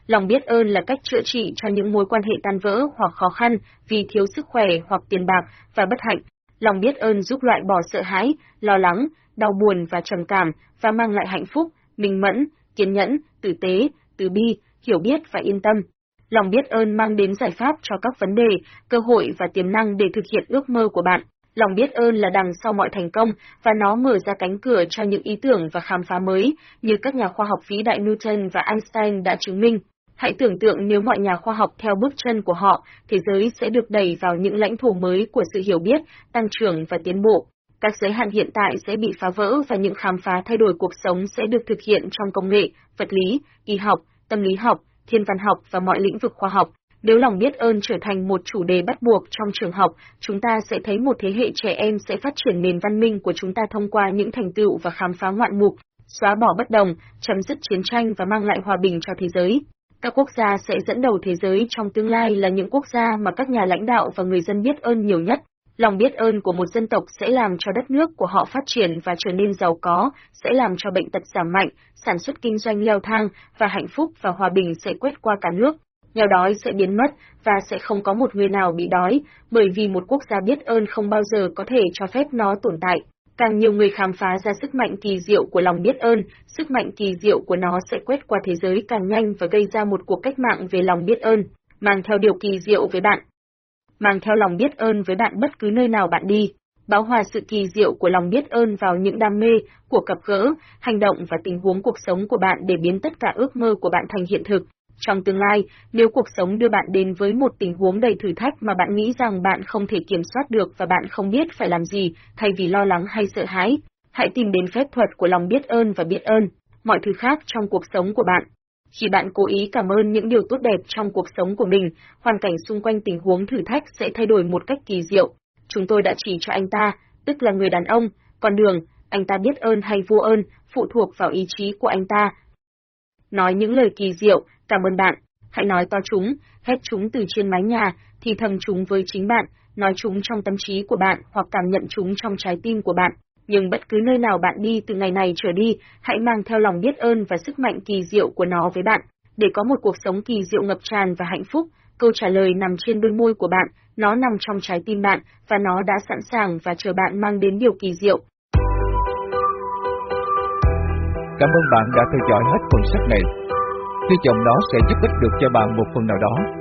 Lòng biết ơn là cách chữa trị cho những mối quan hệ tan vỡ hoặc khó khăn vì thiếu sức khỏe hoặc tiền bạc và bất hạnh. Lòng biết ơn giúp loại bỏ sợ hãi, lo lắng, đau buồn và trầm cảm và mang lại hạnh phúc, minh mẫn, kiên nhẫn, tử tế, từ bi, hiểu biết và yên tâm. Lòng biết ơn mang đến giải pháp cho các vấn đề, cơ hội và tiềm năng để thực hiện ước mơ của bạn. Lòng biết ơn là đằng sau mọi thành công và nó mở ra cánh cửa cho những ý tưởng và khám phá mới, như các nhà khoa học vĩ đại Newton và Einstein đã chứng minh. Hãy tưởng tượng nếu mọi nhà khoa học theo bước chân của họ, thế giới sẽ được đẩy vào những lãnh thổ mới của sự hiểu biết, tăng trưởng và tiến bộ. Các giới hạn hiện tại sẽ bị phá vỡ và những khám phá thay đổi cuộc sống sẽ được thực hiện trong công nghệ, vật lý, y học, tâm lý học, thiên văn học và mọi lĩnh vực khoa học. Nếu lòng biết ơn trở thành một chủ đề bắt buộc trong trường học, chúng ta sẽ thấy một thế hệ trẻ em sẽ phát triển nền văn minh của chúng ta thông qua những thành tựu và khám phá ngoạn mục, xóa bỏ bất đồng, chấm dứt chiến tranh và mang lại hòa bình cho thế giới. Các quốc gia sẽ dẫn đầu thế giới trong tương lai là những quốc gia mà các nhà lãnh đạo và người dân biết ơn nhiều nhất. Lòng biết ơn của một dân tộc sẽ làm cho đất nước của họ phát triển và trở nên giàu có, sẽ làm cho bệnh tật giảm mạnh, sản xuất kinh doanh leo thang và hạnh phúc và hòa bình sẽ quét qua cả nước. Nghèo đói sẽ biến mất và sẽ không có một người nào bị đói, bởi vì một quốc gia biết ơn không bao giờ có thể cho phép nó tồn tại. Càng nhiều người khám phá ra sức mạnh kỳ diệu của lòng biết ơn, sức mạnh kỳ diệu của nó sẽ quét qua thế giới càng nhanh và gây ra một cuộc cách mạng về lòng biết ơn, mang theo điều kỳ diệu với bạn mang theo lòng biết ơn với bạn bất cứ nơi nào bạn đi, báo hòa sự kỳ diệu của lòng biết ơn vào những đam mê, cuộc gặp gỡ, hành động và tình huống cuộc sống của bạn để biến tất cả ước mơ của bạn thành hiện thực. Trong tương lai, nếu cuộc sống đưa bạn đến với một tình huống đầy thử thách mà bạn nghĩ rằng bạn không thể kiểm soát được và bạn không biết phải làm gì, thay vì lo lắng hay sợ hãi, hãy tìm đến phép thuật của lòng biết ơn và biết ơn, mọi thứ khác trong cuộc sống của bạn. Khi bạn cố ý cảm ơn những điều tốt đẹp trong cuộc sống của mình, hoàn cảnh xung quanh tình huống thử thách sẽ thay đổi một cách kỳ diệu. Chúng tôi đã chỉ cho anh ta, tức là người đàn ông, con đường, anh ta biết ơn hay vô ơn, phụ thuộc vào ý chí của anh ta. Nói những lời kỳ diệu, cảm ơn bạn, hãy nói to chúng, hét chúng từ trên mái nhà, thì thầm chúng với chính bạn, nói chúng trong tâm trí của bạn hoặc cảm nhận chúng trong trái tim của bạn nhưng bất cứ nơi nào bạn đi từ ngày này trở đi, hãy mang theo lòng biết ơn và sức mạnh kỳ diệu của nó với bạn, để có một cuộc sống kỳ diệu ngập tràn và hạnh phúc. Câu trả lời nằm trên đôi môi của bạn, nó nằm trong trái tim bạn, và nó đã sẵn sàng và chờ bạn mang đến điều kỳ diệu. Cảm ơn bạn đã theo dõi hết phần sách này. hy vọng nó sẽ giúp ích được cho bạn một phần nào đó.